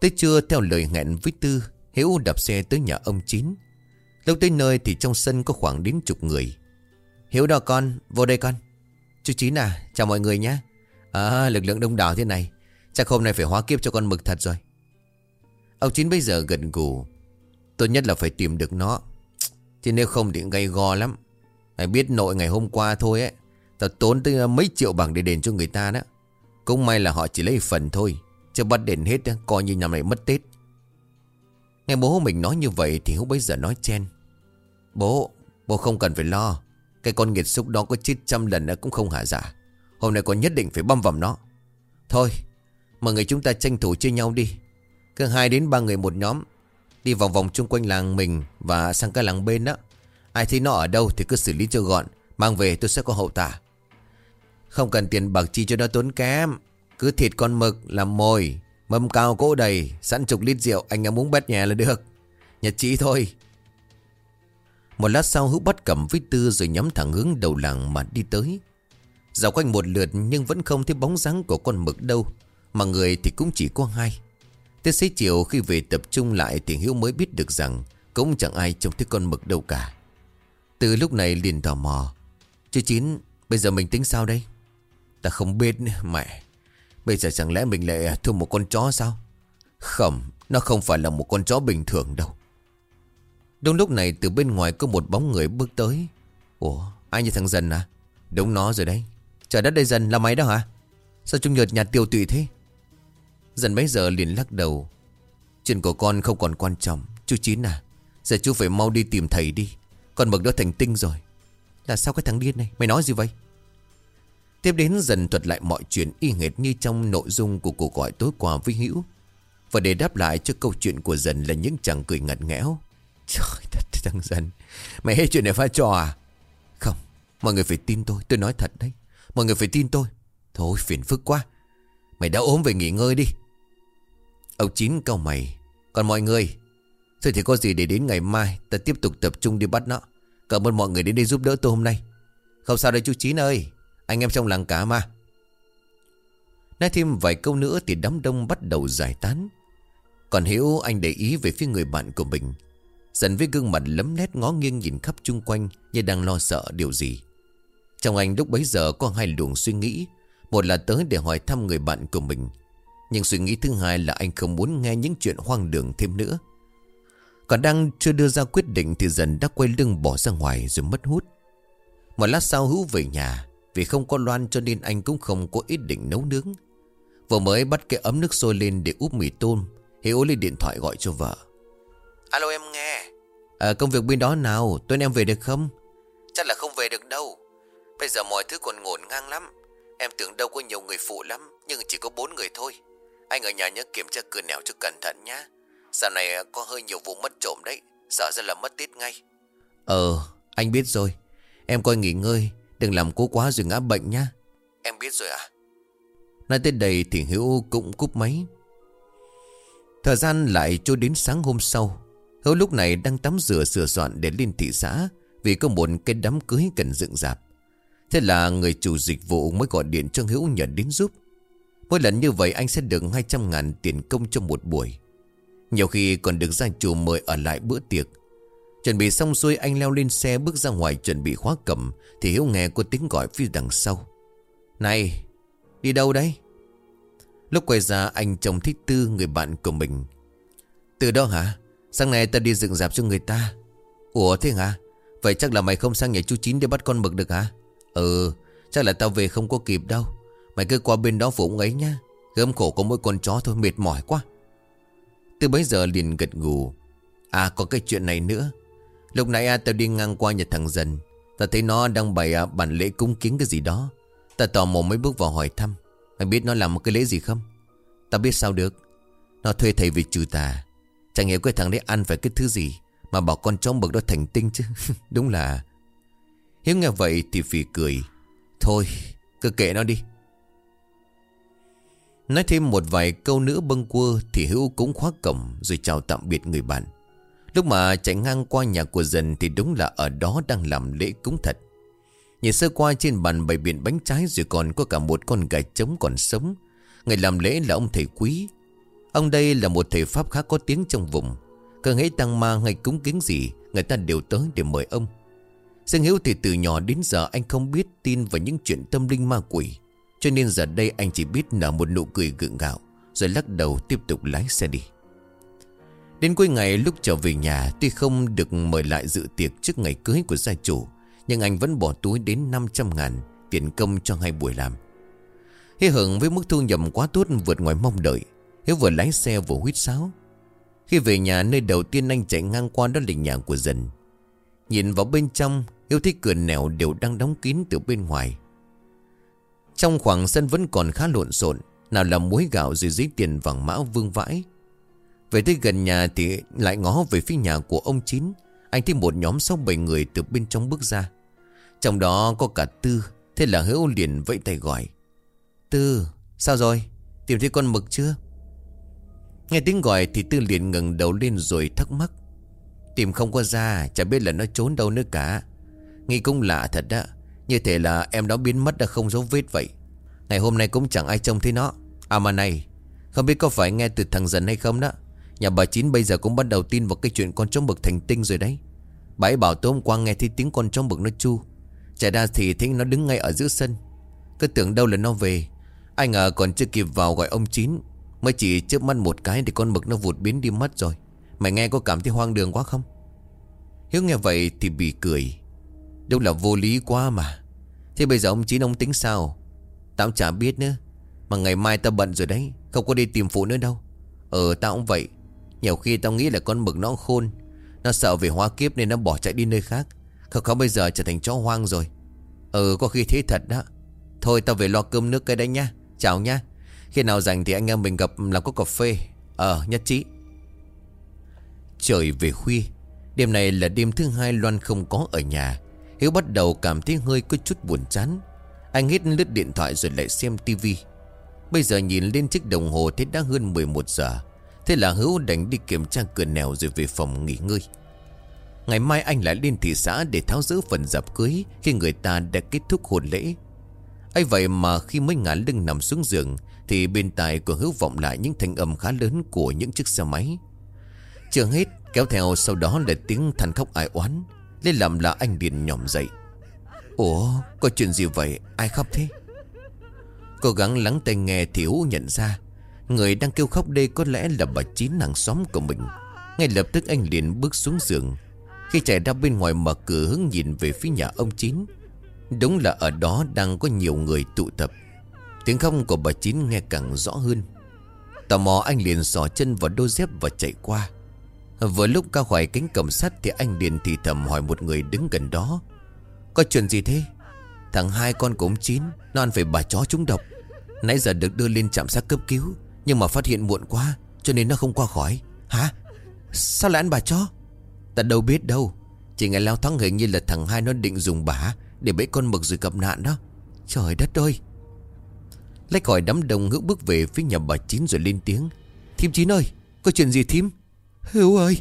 Tới trưa, theo lời hẹn với Tư Hiếu đạp xe tới nhà ông Chín. Lúc tới nơi thì trong sân có khoảng đến chục người. Hiếu đó con, Vô đây con. Chú Chín à chào mọi người nhé. À lực lượng đông đảo thế này, Chắc hôm nay phải hóa kiếp cho con mực thật rồi. Ông Chín bây giờ gần gù. Tốt nhất là phải tìm được nó. Chứ nếu không thì gây go lắm. Mày biết nội ngày hôm qua thôi ấy. Tao tốn tới ờ, mấy triệu bằng để đền cho người ta đó. Cũng may là họ chỉ lấy phần thôi Chứ bắt đền hết ờ, coi như nhà này mất Tết. Nghe bố mình nói như vậy Thì hú bây giờ nói chen. Bố, bố không cần phải lo. Cái con nghiệt xúc đó có chết trăm lần ờ, cũng không hả giả. Hôm nay con nhất định phải băm vằm nó. Thôi Mọi người chúng ta tranh thủ chơi nhau đi. Cứ hai đến ba người một nhóm Đi vòng vòng chung quanh làng mình Và sang cái làng bên đó. Ai thấy nó ở đâu thì cứ xử lý cho gọn Mang về tôi sẽ có hậu tả. Không cần tiền bạc chi cho nó tốn kém. Cứ thịt con mực làm mồi, Mâm cao cỗ đầy, Sẵn chục lít rượu, anh em muốn bét nhẹ là được. Nhật chỉ thôi. Một lát sau, hữu bắt cầm với tư Rồi nhắm thẳng hướng đầu làng mà đi tới. Dạo quanh một lượt Nhưng vẫn không thấy bóng dáng của con mực đâu, Mà người thì cũng chỉ có hai. Tới xế chiều khi về tập trung lại Thì Hiếu mới biết được rằng Cũng chẳng ai trông thấy con mực đâu cả. Từ lúc này liền tò mò. Chú Chín, Bây giờ mình tính sao đây? Ta không biết mẹ. Bây giờ chẳng lẽ mình lại à, thua một con chó sao? Không, Nó không phải là một con chó bình thường đâu. Đúng lúc này, từ bên ngoài có một bóng người bước tới. Ủa, ai như thằng Dần à? Đúng nó rồi đấy. Trời đất đây Dần, là mày đó hả? Sao trông nhợt nhạt tiêu tụy thế? Dần mấy giờ liền lắc đầu. Chuyện của con không còn quan trọng. Chú Chín à Giờ chú phải mau đi tìm thầy đi. Con mực đó thành tinh rồi. Là sao cái thằng điên này? Mày nói gì vậy? Tiếp đến dần thuật lại mọi chuyện y hệt như trong nội dung của cuộc gọi tối qua với Hữu. Và để đáp lại cho câu chuyện của dần là những chàng cười ngặt nghẽo. Trời đất, thằng dần, Mày hết chuyện này pha trò à? Không, Mọi người phải tin tôi Tôi nói thật đấy. Mọi người phải tin tôi. Thôi, phiền phức quá. Mày đã ốm về nghỉ ngơi đi. Ông Chín cau mày. Còn mọi người? Thôi thì có gì để đến ngày mai Ta tiếp tục tập trung đi bắt nó. Cảm ơn mọi người đến đây giúp đỡ tôi hôm nay. Không sao đâu, chú Chín ơi. Anh em trong làng cá mà. Nói thêm vài câu nữa thì đám đông bắt đầu giải tán. Còn Hiếu, anh để ý về phía người bạn của mình. Dần với gương mặt lấm nét ngó nghiêng nhìn khắp chung quanh Như đang lo sợ điều gì. Trong anh lúc bấy giờ có hai luồng suy nghĩ. Một là tới để hỏi thăm người bạn của mình. Nhưng suy nghĩ thứ hai là anh không muốn nghe những chuyện hoang đường thêm nữa. Còn đang chưa đưa ra quyết định Thì dần đã quay lưng bỏ ra ngoài rồi mất hút. Một lát sau hữu về nhà. Vì không có loan cho nên anh cũng không có ý định nấu nướng. Vừa mới bắt cái ấm nước sôi lên để úp mì tôm Hiếu lấy điện thoại gọi cho vợ. Alo em nghe. À công việc bên đó nào? Tối em về được không? Chắc là không về được đâu. Bây giờ mọi thứ còn ngổn ngang lắm. Em tưởng đâu có nhiều người phụ lắm Nhưng chỉ có bốn người thôi. Anh ở nhà nhớ kiểm tra cửa nẻo cho cẩn thận nhá. Dạo này có hơi nhiều vụ mất trộm đấy Sợ ra là mất tít ngay. Ờ anh biết rồi. Em coi nghỉ ngơi Đừng làm cố quá rồi ngã bệnh nhá. Em biết rồi à Nói tới đây thì Hữu cũng cúp máy. Thời gian lại trôi đến sáng hôm sau. Hữu lúc này đang tắm rửa sửa soạn để lên thị xã Vì có một cái đám cưới cần dựng dạp. Thế là người chủ dịch vụ mới gọi điện cho Hữu nhờ đến giúp. Mỗi lần như vậy anh sẽ được 200 ngàn tiền công cho một buổi. Nhiều khi còn được gia chủ mời ở lại bữa tiệc Chuẩn bị xong xuôi anh leo lên xe bước ra ngoài chuẩn bị khóa cầm, Thì Hiếu nghe có tiếng gọi phía đằng sau. Này, Đi đâu đấy? Lúc quay ra, anh chồng thích tư, người bạn của mình. Từ đó hả? Sáng nay ta đi dựng dạp cho người ta. Ủa thế hả? Vậy chắc là mày không sang nhà chú Chín để bắt con mực được hả? Ừ Chắc là tao về không có kịp đâu. Mày cứ qua bên đó phụ ông ấy nhá. Gớm khổ có mỗi con chó thôi, mệt mỏi quá. Từ bấy giờ liền gật gù. À có cái chuyện này nữa. Lúc nãy à, tao đi ngang qua nhà thằng dần. Tao thấy nó đang bày à, bản lễ cúng kiến cái gì đó. Tao tò mò mới bước vào hỏi thăm. Mày biết nó làm một cái lễ gì không? Tao biết sao được. Nó thuê thầy về trừ tà. Chẳng hiểu cái thằng đấy ăn phải cái thứ gì Mà bảo con chó bực đó thành tinh chứ? [laughs] Đúng là Hiếu nghe vậy thì phì cười. Thôi cứ kệ nó đi. Nói thêm một vài câu nữa bâng quơ Thì Hữu cũng khóa cổng Rồi chào tạm biệt người bạn. Lúc mà chạy ngang qua nhà của dần Thì đúng là ở đó đang làm lễ cúng thật. Nhìn sơ qua trên bàn bày biện bánh trái Rồi còn có cả một con gà trống còn sống. Người làm lễ là ông thầy quý. Ông đây là một thầy Pháp khá có tiếng trong vùng. Cơ hãy tăng ma hay cúng kiến gì, Người ta đều tới để mời ông. Dương Hiếu thì từ nhỏ đến giờ anh không biết tin vào những chuyện tâm linh ma quỷ. Cho nên giờ đây anh chỉ biết nở một nụ cười gượng gạo, Rồi lắc đầu tiếp tục lái xe đi. Đến cuối ngày, lúc trở về nhà, Tuy không được mời lại dự tiệc trước ngày cưới của gia chủ, Nhưng anh vẫn bỏ túi đến 500 ngàn Tiền công cho hai buổi làm. Hiếu hưởng với mức thu nhập quá tốt vượt ngoài mong đợi. Hiếu vừa lái xe vừa huýt sáo. Khi về nhà, nơi đầu tiên anh chạy ngang qua đó là nhà của dần. Nhìn vào bên trong, Hiếu thấy cửa nẻo đều đang đóng kín từ bên ngoài. Trong khoảng sân vẫn còn khá lộn xộn, Nào là muối gạo rồi giấy tiền vàng mã vương vãi. Về tới gần nhà thì lại ngó về phía nhà của ông Chín. Anh thấy một nhóm sáu bảy người từ bên trong bước ra. Trong đó có cả Tư, Thế là hữu liền vẫy tay gọi. Tư, Sao rồi? Tìm thấy con mực chưa? Nghe tiếng gọi thì Tư liền ngẩng đầu lên rồi thắc mắc. Tìm không có ra, Chả biết là nó trốn đâu nữa cả. Nghĩ cũng lạ thật đó Như thể là em đó biến mất đã không dấu vết vậy. Ngày hôm nay cũng chẳng ai trông thấy nó. À mà này, Không biết có phải nghe từ thằng dần hay không đó. Nhà bà Chín bây giờ cũng bắt đầu tin vào cái chuyện con chó mực thành tinh rồi đấy. Bà ấy bảo tối hôm qua nghe thấy tiếng con chó mực nó chu. Chạy ra thì thấy nó đứng ngay ở giữa sân. Cứ tưởng đâu là nó về. Anh ngờ còn chưa kịp vào gọi ông Chín, Mới chỉ chớp mắt một cái thì con mực nó vụt biến đi mất rồi. Mày nghe có cảm thấy hoang đường quá không? Hiếu nghe vậy thì bị cười. Đúng là vô lý quá mà. Thế bây giờ ông Chín ông tính sao? Tao chả biết nữa. Mà ngày mai tao bận rồi đấy. Không có đi tìm phụ nữa đâu. Ờ tao cũng vậy. Nhiều khi tao nghĩ là con mực nó khôn. Nó sợ về hóa kiếp nên nó bỏ chạy đi nơi khác. Không không bây giờ trở thành chó hoang rồi. Ừ có khi thế thật đó. Thôi tao về lo cơm nước cái đấy nha Chào nha Khi nào rảnh thì anh em mình gặp, làm có cà phê. Ờ nhất trí. Trời về khuya. Đêm này là đêm thứ hai Loan không có ở nhà. Hiếu bắt đầu cảm thấy hơi có chút buồn chán. Anh hít lướt điện thoại rồi lại xem tivi. Bây giờ nhìn lên chiếc đồng hồ Thế đã hơn 11 giờ. Thế là Hữu đánh đi kiểm tra cửa nèo Rồi về phòng nghỉ ngơi. Ngày mai anh lại lên thị xã để tháo giữ phần dạp cưới Khi người ta đã kết thúc hôn lễ. Ấy vậy mà khi mới ngả lưng nằm xuống giường, Thì bên tai của Hữu vọng lại những thanh âm khá lớn Của những chiếc xe máy. Chưa hết, kéo theo sau đó là tiếng than khóc ai oán, Lên làm là anh Điền nhòm dậy. Ủa, có chuyện gì vậy? Ai khóc thế? Cố gắng lắng tai nghe thì Hữu nhận ra Người đang kêu khóc đây có lẽ là bà Chín nàng xóm của mình. Ngay lập tức anh liền bước xuống giường. Khi chạy ra bên ngoài mở cửa hướng nhìn về phía nhà ông Chín, Đúng là ở đó đang có nhiều người tụ tập. Tiếng khóc của bà Chín nghe càng rõ hơn. Tò mò anh liền sò chân vào đôi dép và chạy qua. Vừa lúc ca khỏi cánh cầm sắt Thì anh liền thì thầm hỏi một người đứng gần đó. Có chuyện gì thế? Thằng hai con của ông chín, Nó ăn phải bà chó trúng độc. Nãy giờ được đưa lên trạm sát cấp cứu. Nhưng mà phát hiện muộn quá, Cho nên nó không qua khỏi. Hả? Sao lại ăn bà chó? Ta đâu biết đâu. Chỉ nghe lao thoáng hình như là thằng hai nó định dùng bả Để bẫy con mực rồi gặp nạn đó. Trời đất ơi! Lấy khỏi đám đông ngữ bước về phía nhà bà Chín rồi lên tiếng. Thím Chín ơi, Có chuyện gì thím? Hữu ơi!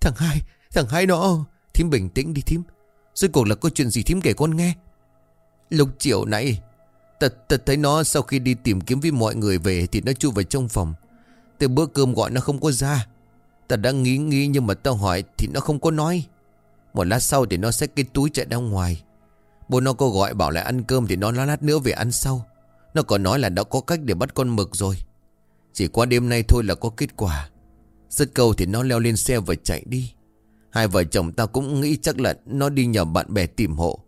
Thằng hai Thằng hai nó Thím bình tĩnh đi thím. Rốt cuộc là có chuyện gì thím kể con nghe. Lúc chiều này ta, ta thấy nó sau khi đi tìm kiếm với mọi người về Thì nó chui vào trong phòng. Từ bữa cơm gọi nó không có ra. Ta đang nghĩ nghĩ nhưng mà tao hỏi Thì nó không có nói. Một lát sau thì nó xách cái túi chạy ra ngoài. Bố nó có gọi bảo lại ăn cơm Thì nó lát nữa về ăn sau. Nó còn nói là đã có cách để bắt con mực rồi. Chỉ qua đêm nay thôi là có kết quả. Rất câu thì nó leo lên xe và chạy đi. Hai vợ chồng ta cũng nghĩ chắc là Nó đi nhờ bạn bè tìm hộ.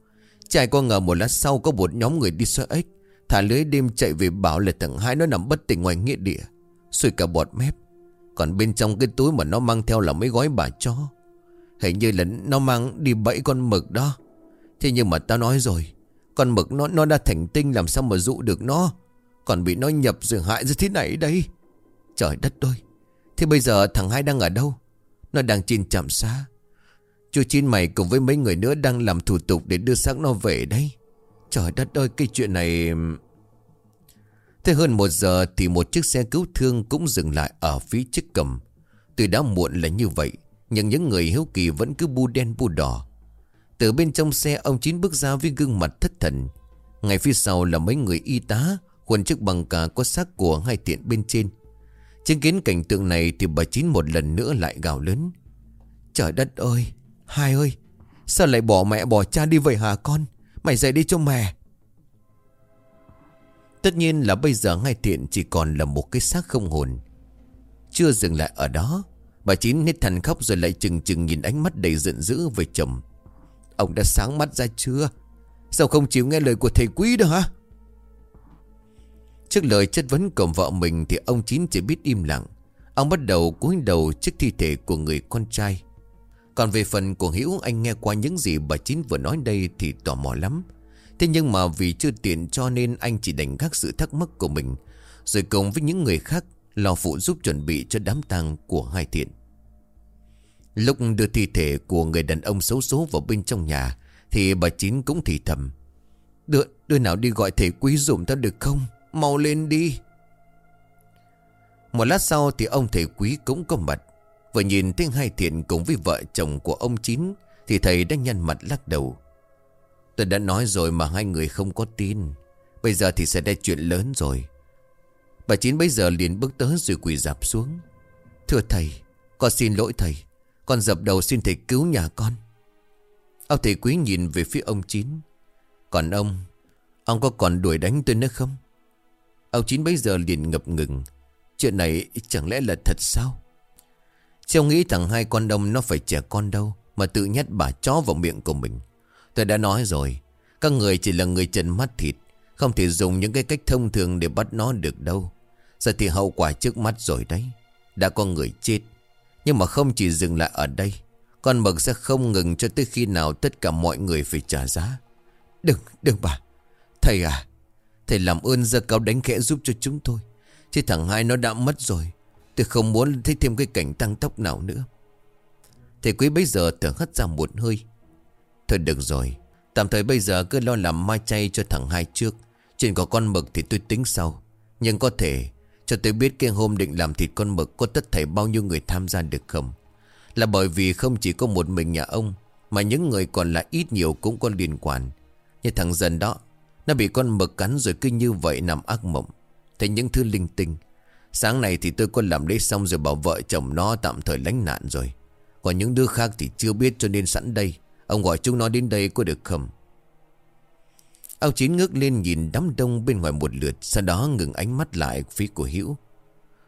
Trai qua ngờ một lát sau có một nhóm người đi xoay ếch Thả lưới đêm chạy về bảo là thằng hai nó nằm bất tỉnh ngoài nghĩa địa. Xui cả bọt mép. Còn bên trong cái túi mà nó mang theo là mấy gói bà chó. Hình như là nó mang đi bẫy con mực đó. Thế nhưng mà tao nói rồi, Con mực nó nó đã thành tinh làm sao mà dụ được nó? Còn bị nó nhập rồi hại như thế này đây. Trời đất ơi. Thế bây giờ thằng hai đang ở đâu? Nó đang trên trạm xa. Chú Chín mày cùng với mấy người nữa đang làm thủ tục để đưa xác nó về đây Trời đất ơi, cái chuyện này Thế hơn một giờ thì một chiếc xe cứu thương cũng dừng lại ở phía trước cầm. Từ đã muộn là như vậy, Nhưng những người hiếu kỳ vẫn cứ bu đen bu đỏ. Từ bên trong xe, ông Chín bước ra với gương mặt thất thần. Ngay phía sau là mấy người y tá, Khuôn chức bằng cả có xác của hai tiện bên trên. Chứng kiến cảnh tượng này thì bà Chín một lần nữa lại gào lớn. Trời đất ơi, Hai ơi, Sao lại bỏ mẹ bỏ cha đi vậy hả con? Mày dậy đi cho mẹ. Tất nhiên là bây giờ ngay thiện chỉ còn là một cái xác không hồn. Chưa dừng lại ở đó, Bà Chín hết thần khóc rồi lại chừng chừng nhìn ánh mắt đầy giận dữ về chồng. Ông đã sáng mắt ra chưa? Sao không chịu nghe lời của thầy quý đó hả? Trước lời chất vấn của vợ mình Thì ông Chín chỉ biết im lặng. Ông bắt đầu cúi đầu trước thi thể của người con trai còn về phần của hữu anh nghe qua những gì bà Chín vừa nói đây thì tò mò lắm. Thế nhưng mà vì chưa tiện cho nên anh chỉ đành gác sự thắc mắc của mình. Rồi cùng với những người khác lo phụ giúp chuẩn bị cho đám tang của hai thiện. Lúc đưa thi thể của người đàn ông xấu số vào bên trong nhà thì bà Chín cũng thì thầm. Đưa, đưa nào đi gọi thầy quý dùm ta được không? Mau lên đi. Một lát sau thì ông thầy quý cũng có mặt. Vừa nhìn thấy hai thiện cùng với vợ chồng của ông Chín, Thì thầy đã nhăn mặt lắc đầu. Tôi đã nói rồi mà hai người không có tin. Bây giờ thì sẽ ra chuyện lớn rồi. Bà Chín bây giờ liền bước tới rồi quỳ dạp xuống. Thưa thầy, Con xin lỗi thầy. Con dập đầu xin thầy cứu nhà con. Ông thầy quý nhìn về phía ông Chín. Còn ông Ông có còn đuổi đánh tôi nữa không? Ông Chín bây giờ liền ngập ngừng. Chuyện này chẳng lẽ là thật sao? Châu nghĩ thằng hai con đông nó phải trẻ con đâu Mà tự nhét bà chó vào miệng của mình. Tôi đã nói rồi Các người chỉ là người trần mắt thịt Không thể dùng những cái cách thông thường để bắt nó được đâu. Giờ thì hậu quả trước mắt rồi đấy Đã có người chết. Nhưng mà không chỉ dừng lại ở đây Con mực sẽ không ngừng cho tới khi nào Tất cả mọi người phải trả giá. Đừng, đừng bà Thầy à Thầy làm ơn ra cao đánh khẽ giúp cho chúng tôi Chứ thằng hai nó đã mất rồi. Tôi không muốn thấy thêm cái cảnh tăng tốc nào nữa. Thầy quý bây giờ thở hất ra một hơi. Thôi được rồi, Tạm thời bây giờ cứ lo làm mai chay cho thằng hai trước. Chuyện có con mực thì tôi tính sau. Nhưng có thể Cho tôi biết cái hôm định làm thịt con mực Có tất thảy bao nhiêu người tham gia được không? Là bởi vì không chỉ có một mình nhà ông, Mà những người còn lại ít nhiều cũng có liên quan. Như thằng dần đó, Nó bị con mực cắn rồi cứ như vậy nằm ác mộng. Thấy những thứ linh tinh Sáng nay thì tôi có làm lễ xong rồi bảo vợ chồng nó tạm thời lánh nạn rồi. Còn những đứa khác thì chưa biết cho nên sẵn đây. Ông gọi chúng nó đến đây có được không? Ông Chín ngước lên nhìn đám đông bên ngoài một lượt. Sau đó ngừng ánh mắt lại phía của Hữu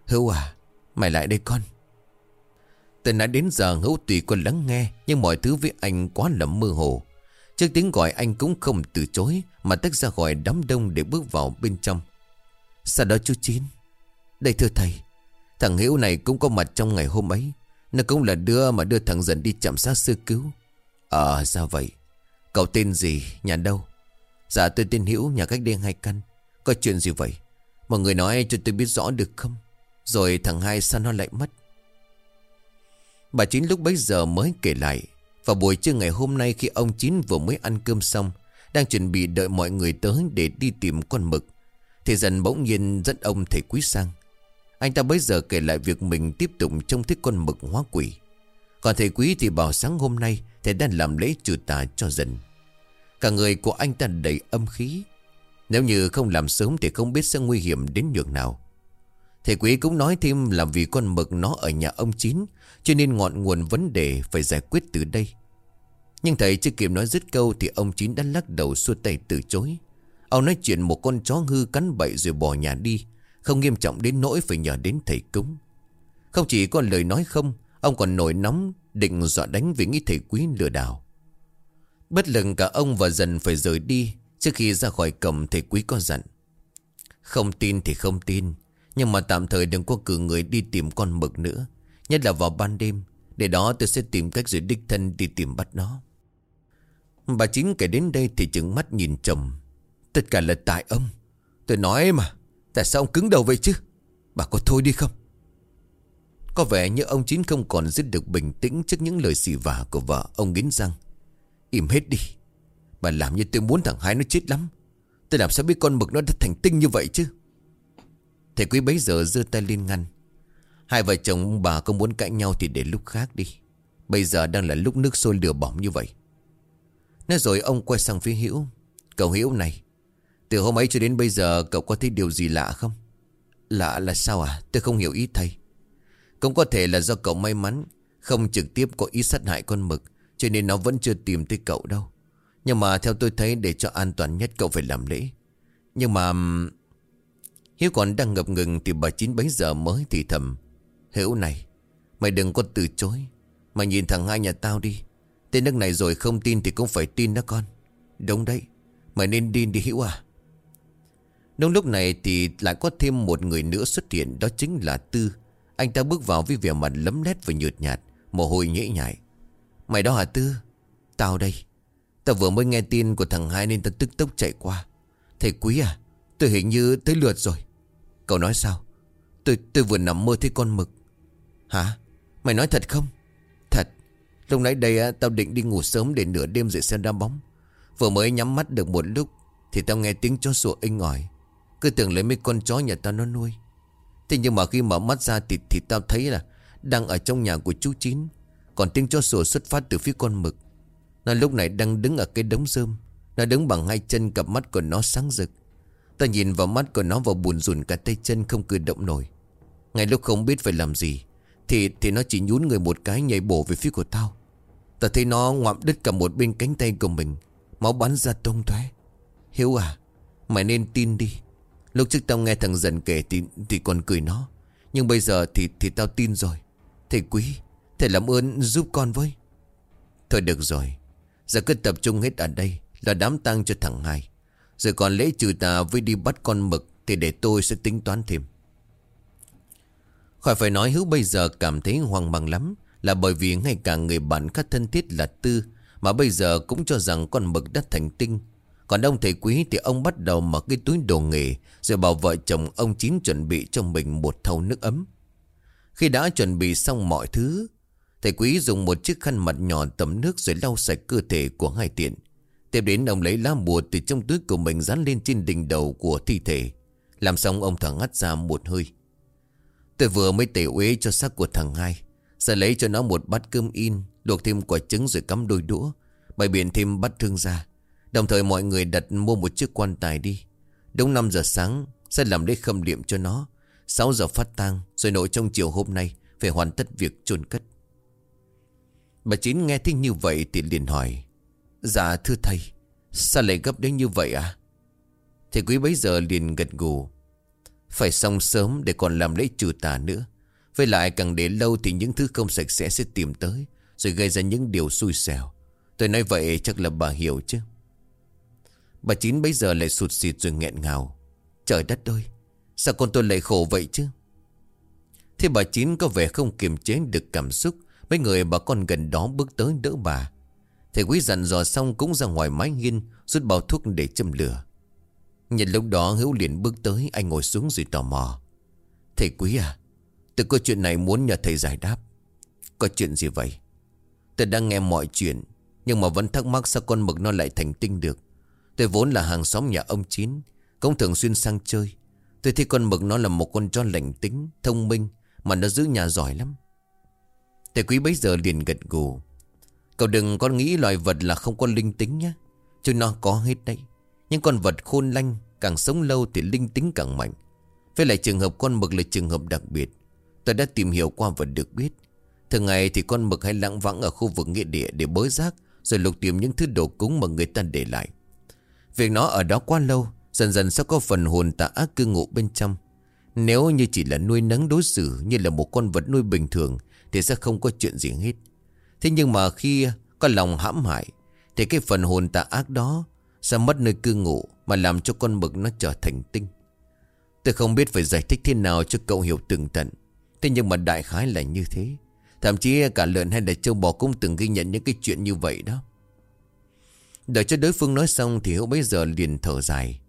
Hữu à, mày lại đây con. Từ nãy đến giờ Hữu tùy con lắng nghe. Nhưng mọi thứ với anh quá lầm mơ hồ. Trước tiếng gọi anh cũng không từ chối. Mà tách ra khỏi đám đông để bước vào bên trong. Sau đó chú Chín. Đây thưa thầy Thằng Hiễu này cũng có mặt trong ngày hôm ấy. Nó cũng là đứa mà đưa thằng dần đi chạm sát sư cứu. Ờ à, sao vậy? Cậu tên gì nhà đâu? Dạ tôi tên Hiễu nhà cách đây hai căn. Có chuyện gì vậy? Mọi người nói cho tôi biết rõ được không? Rồi thằng hai sao nó lại mất? Bà chín lúc bấy giờ mới kể lại. Vào buổi trưa ngày hôm nay khi ông Chín vừa mới ăn cơm xong Đang chuẩn bị đợi mọi người tới để đi tìm con mực Thì dần bỗng nhiên dẫn ông thầy quý sang. Anh ta bây giờ kể lại việc mình tiếp tục trông thích con mực hóa quỷ. Còn thầy quý thì bảo sáng hôm nay Thầy đang làm lễ trừ tà cho dân, Cả người của anh ta đầy âm khí. Nếu như không làm sớm thì không biết sẽ nguy hiểm đến nhường nào. Thầy quý cũng nói thêm là vì con mực nó ở nhà ông Chín Cho nên ngọn nguồn vấn đề phải giải quyết từ đây. Nhưng thầy chưa kịp nói dứt câu Thì ông Chín đã lắc đầu xua tay từ chối. Ông nói chuyện một con chó hư cắn bậy rồi bỏ nhà đi. Không nghiêm trọng đến nỗi phải nhờ đến thầy cúng. Không chỉ có lời nói không, Ông còn nổi nóng, Định dọa đánh vì nghĩ thầy quý lừa đảo. Bất lực cả ông và dần phải rời đi, Trước khi ra khỏi cổng thầy quý có dặn. Không tin thì không tin, Nhưng mà tạm thời đừng có cử người đi tìm con mực nữa, Nhất là vào ban đêm, Để đó tôi sẽ tìm cách rồi đích thân đi tìm bắt nó. Bà chính kể đến đây thì trừng mắt nhìn chồng. Tất cả là tại ông. Tôi nói mà. Tại sao ông cứng đầu vậy chứ? Bà có thôi đi không? Có vẻ như ông Chín không còn giữ được bình tĩnh Trước những lời xì vả của vợ Ông nghiến răng. Im hết đi. Bà làm như tôi muốn thằng hai nó chết lắm. Tôi làm sao biết con mực nó đã thành tinh như vậy chứ? Thầy quý bấy giờ giơ tay lên ngăn. Hai vợ chồng ông bà không muốn cãi nhau Thì để lúc khác đi. Bây giờ đang là lúc nước sôi lửa bỏng như vậy. Nói rồi ông quay sang phía Hiễu Cậu Hiễu này từ hôm ấy cho đến bây giờ, cậu có thấy điều gì lạ không? Lạ là sao à? Tôi không hiểu ý thầy. Cũng có thể là do cậu may mắn, Không trực tiếp có ý sát hại con mực, Cho nên nó vẫn chưa tìm tới cậu đâu. Nhưng mà theo tôi thấy, để cho an toàn nhất, cậu phải làm lễ. Nhưng mà Hiếu còn đang ngập ngừng Thì bà Chín bấy giờ mới thì thầm Hiếu này, Mày đừng có từ chối. Mày nhìn thằng hai nhà tao đi. Tên nước này rồi không tin thì cũng phải tin đó con. Đúng đấy, Mày nên đi đi Hiếu à. Đúng lúc này thì lại có thêm một người nữa xuất hiện, Đó chính là Tư. Anh ta bước vào với vẻ mặt lấm lét và nhợt nhạt, Mồ hôi nhễ nhại. Mày đó hả Tư? Tao đây. Tao vừa mới nghe tin của thằng hai nên tao tức tốc chạy qua. Thầy quý à Tôi hình như tới lượt rồi. Cậu nói sao? Tôi tôi vừa nằm mơ thấy con mực. Hả? Mày nói thật không? Thật. Lúc nãy đây tao định đi ngủ sớm để nửa đêm dậy xem đá bóng. Vừa mới nhắm mắt được một lúc Thì tao nghe tiếng chó sủa inh ỏi. Cứ tưởng lấy mấy con chó nhà tao nó nuôi. Thế nhưng mà khi mở mắt ra thì, thì tao thấy là Đang ở trong nhà của chú Chín. Còn tiếng chó sủa xuất phát từ phía con mực. Nó lúc này đang đứng ở cái đống rơm. Nó đứng bằng hai chân cặp mắt của nó sáng rực. Ta nhìn vào mắt của nó và buồn rùn cả tay chân không cử động nổi. Ngay lúc không biết phải làm gì Thì thì nó chỉ nhún người một cái nhảy bổ về phía của tao. Ta thấy nó ngoạm đứt cả một bên cánh tay của mình Máu bắn ra tông tóe. Hiếu à Mày nên tin đi. Lúc trước tao nghe thằng dần kể thì, thì còn cười nó. Nhưng bây giờ thì thì tao tin rồi. Thầy quý Thầy làm ơn giúp con với. Thôi được rồi. Giờ cứ tập trung hết ở đây Là đám tang cho thằng hai. Rồi còn lễ trừ tà với đi bắt con mực Thì để tôi sẽ tính toán thêm. Khỏi phải nói Hữu bây giờ cảm thấy hoang mang lắm Là bởi vì ngay cả người bạn khá thân thiết là Tư Mà bây giờ cũng cho rằng con mực đã thành tinh. Còn ông thầy quý thì ông bắt đầu mở cái túi đồ nghề, Rồi bảo vợ chồng ông Chín chuẩn bị cho mình một thau nước ấm. Khi đã chuẩn bị xong mọi thứ, Thầy quý dùng một chiếc khăn mặt nhỏ tẩm nước rồi lau sạch cơ thể của hai tiện. Tiếp đến ông lấy lá bùa từ trong túi của mình dán lên trên đỉnh đầu của thi thể. Làm xong ông thở ngắt ra một hơi. Tôi vừa mới tẩy uế cho xác của thằng hai, sẽ lấy cho nó một bát cơm in, Luộc thêm quả trứng rồi cắm đôi đũa. Bày biện thêm bát thương ra. Đồng thời mọi người đặt mua một chiếc quan tài đi. Đúng 5 giờ sáng, Sẽ làm lễ khâm liệm cho nó. 6 giờ phát tang, Rồi nội trong chiều hôm nay Phải hoàn tất việc chôn cất. Bà Chín nghe thích như vậy thì liền hỏi Dạ thưa thầy, Sao lại gấp đến như vậy à Thầy quý bấy giờ liền gật gù, Phải xong sớm để còn làm lễ trừ tà nữa. Với lại càng để lâu thì những thứ không sạch sẽ sẽ tìm tới, Rồi gây ra những điều xui xẻo. Tôi nói vậy chắc là bà hiểu chứ. Bà Chín bây giờ lại sụt xịt rồi nghẹn ngào. Trời đất ơi, Sao con tôi lại khổ vậy chứ? Thế bà Chín có vẻ không kiềm chế được cảm xúc, Mấy người bà con gần đó bước tới đỡ bà. Thầy quý dặn dò xong cũng ra ngoài mái hiên, Rút bao thuốc để châm lửa. Nhân lúc đó hữu liền bước tới, Anh ngồi xuống rồi tò mò. Thầy quý à Từ câu chuyện này muốn nhờ thầy giải đáp. Có chuyện gì vậy? Tôi đang nghe mọi chuyện, Nhưng mà vẫn thắc mắc sao con mực nó lại thành tinh được. Tôi vốn là hàng xóm nhà ông Chín, Cũng thường xuyên sang chơi. Tôi thấy con mực nó là một con chó lành tính, Thông minh, Mà nó giữ nhà giỏi lắm. Tề quý bấy giờ liền gật gù. Cậu đừng có nghĩ loài vật là không có linh tính nhé. Chứ nó có hết đấy. Nhưng con vật khôn lanh Càng sống lâu thì linh tính càng mạnh. Với lại trường hợp con mực là trường hợp đặc biệt. Tôi đã tìm hiểu qua và được biết. Thường ngày thì con mực hay lãng vắng ở khu vực nghĩa địa để bới rác, Rồi lục tìm những thứ đồ cúng mà người ta để lại. Việc nó ở đó quá lâu, Dần dần sẽ có phần hồn tà ác cư ngụ bên trong. Nếu như chỉ là nuôi nấng đối xử, Như là một con vật nuôi bình thường, Thì sẽ không có chuyện gì hết. Thế nhưng mà khi có lòng hãm hại, Thì cái phần hồn tà ác đó Sẽ mất nơi cư ngụ Mà làm cho con mực nó trở thành tinh. Tôi không biết phải giải thích thế nào cho cậu hiểu tường tận. Thế nhưng mà đại khái là như thế. Thậm chí cả lợn hay là châu bò cũng từng ghi nhận những cái chuyện như vậy đó. Đợi cho đối phương nói xong thì Hữu bây giờ liền thở dài.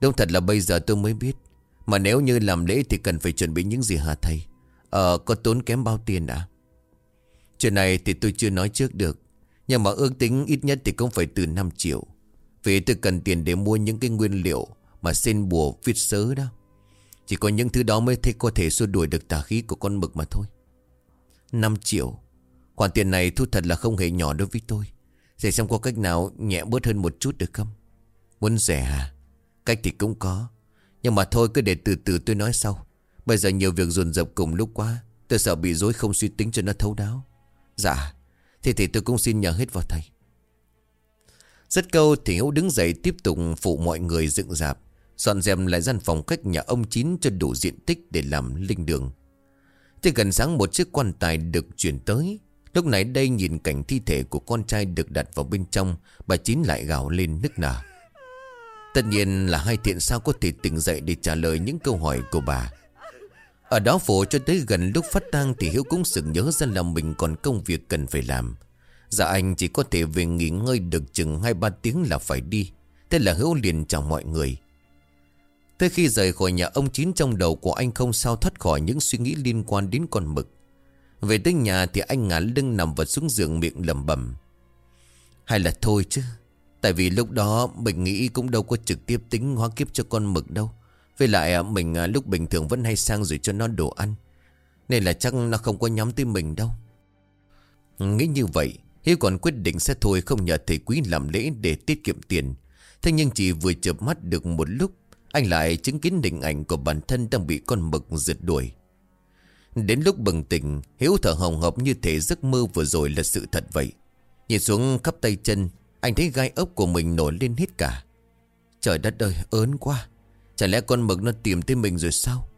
Đúng thật là bây giờ tôi mới biết, Mà nếu như làm lễ thì cần phải chuẩn bị những gì hả thầy? Ờ có tốn kém bao tiền đã? Chuyện này thì tôi chưa nói trước được, Nhưng mà ước tính ít nhất thì cũng phải từ 5 triệu. Vì tôi cần tiền để mua những cái nguyên liệu Mà xin bùa viết sớ đó. Chỉ có những thứ đó mới thấy có thể xua đuổi được tà khí của con mực mà thôi. 5 triệu? Khoản tiền này thu thật là không hề nhỏ đối với tôi. Rẻ xem có cách nào nhẹ bớt hơn một chút được không? Muốn rẻ à? Cách thì cũng có. Nhưng mà thôi, cứ để từ từ tôi nói sau. Bây giờ nhiều việc dồn dập cùng lúc quá, Tôi sợ bị dối không suy tính cho nó thấu đáo. Dạ Thì thì tôi cũng xin nhờ hết vào thầy Rất câu, thì hữu đứng dậy tiếp tục phụ mọi người dựng dạp, Dọn dẹp lại gian phòng cách nhà ông Chín cho đủ diện tích để làm linh đường. Tới gần sáng, một chiếc quan tài được chuyển tới. Lúc này đây nhìn cảnh thi thể của con trai được đặt vào bên trong, Bà Chín lại gào lên nức nở. Tất nhiên là hai thiện sao có thể tỉnh dậy để trả lời những câu hỏi của bà. Ở đó phổ cho tới gần lúc phát tang thì Hiếu cũng sực nhớ ra là mình còn công việc cần phải làm. Dạ anh chỉ có thể về nghỉ ngơi được chừng 2-3 tiếng là phải đi. Thế là Hiếu liền chào mọi người. Tới khi rời khỏi nhà ông Chín trong đầu của anh không sao thoát khỏi những suy nghĩ liên quan đến con mực. Về tới nhà thì anh ngả lưng nằm vật xuống giường miệng lầm bầm Hay là thôi chứ, Tại vì lúc đó mình nghĩ cũng đâu có trực tiếp tính hóa kiếp cho con mực đâu. Với lại à, mình à, lúc bình thường vẫn hay sang rồi cho nó đồ ăn, Nên là chắc nó không có nhắm tới mình đâu. Nghĩ như vậy, Hiếu còn quyết định sẽ thôi không nhờ thầy quý làm lễ để tiết kiệm tiền. Thế nhưng chỉ vừa chợp mắt được một lúc, Anh lại chứng kiến hình ảnh của bản thân đang bị con mực rượt đuổi. Đến lúc bừng tỉnh, Hiếu thở hồng hộc như thể giấc mơ vừa rồi là sự thật vậy. Nhìn xuống khắp tay chân, anh thấy gai ốc của mình nổi lên hết cả. Trời đất ơi, ớn quá. Chả lẽ con mực nó tìm tới mình rồi sao?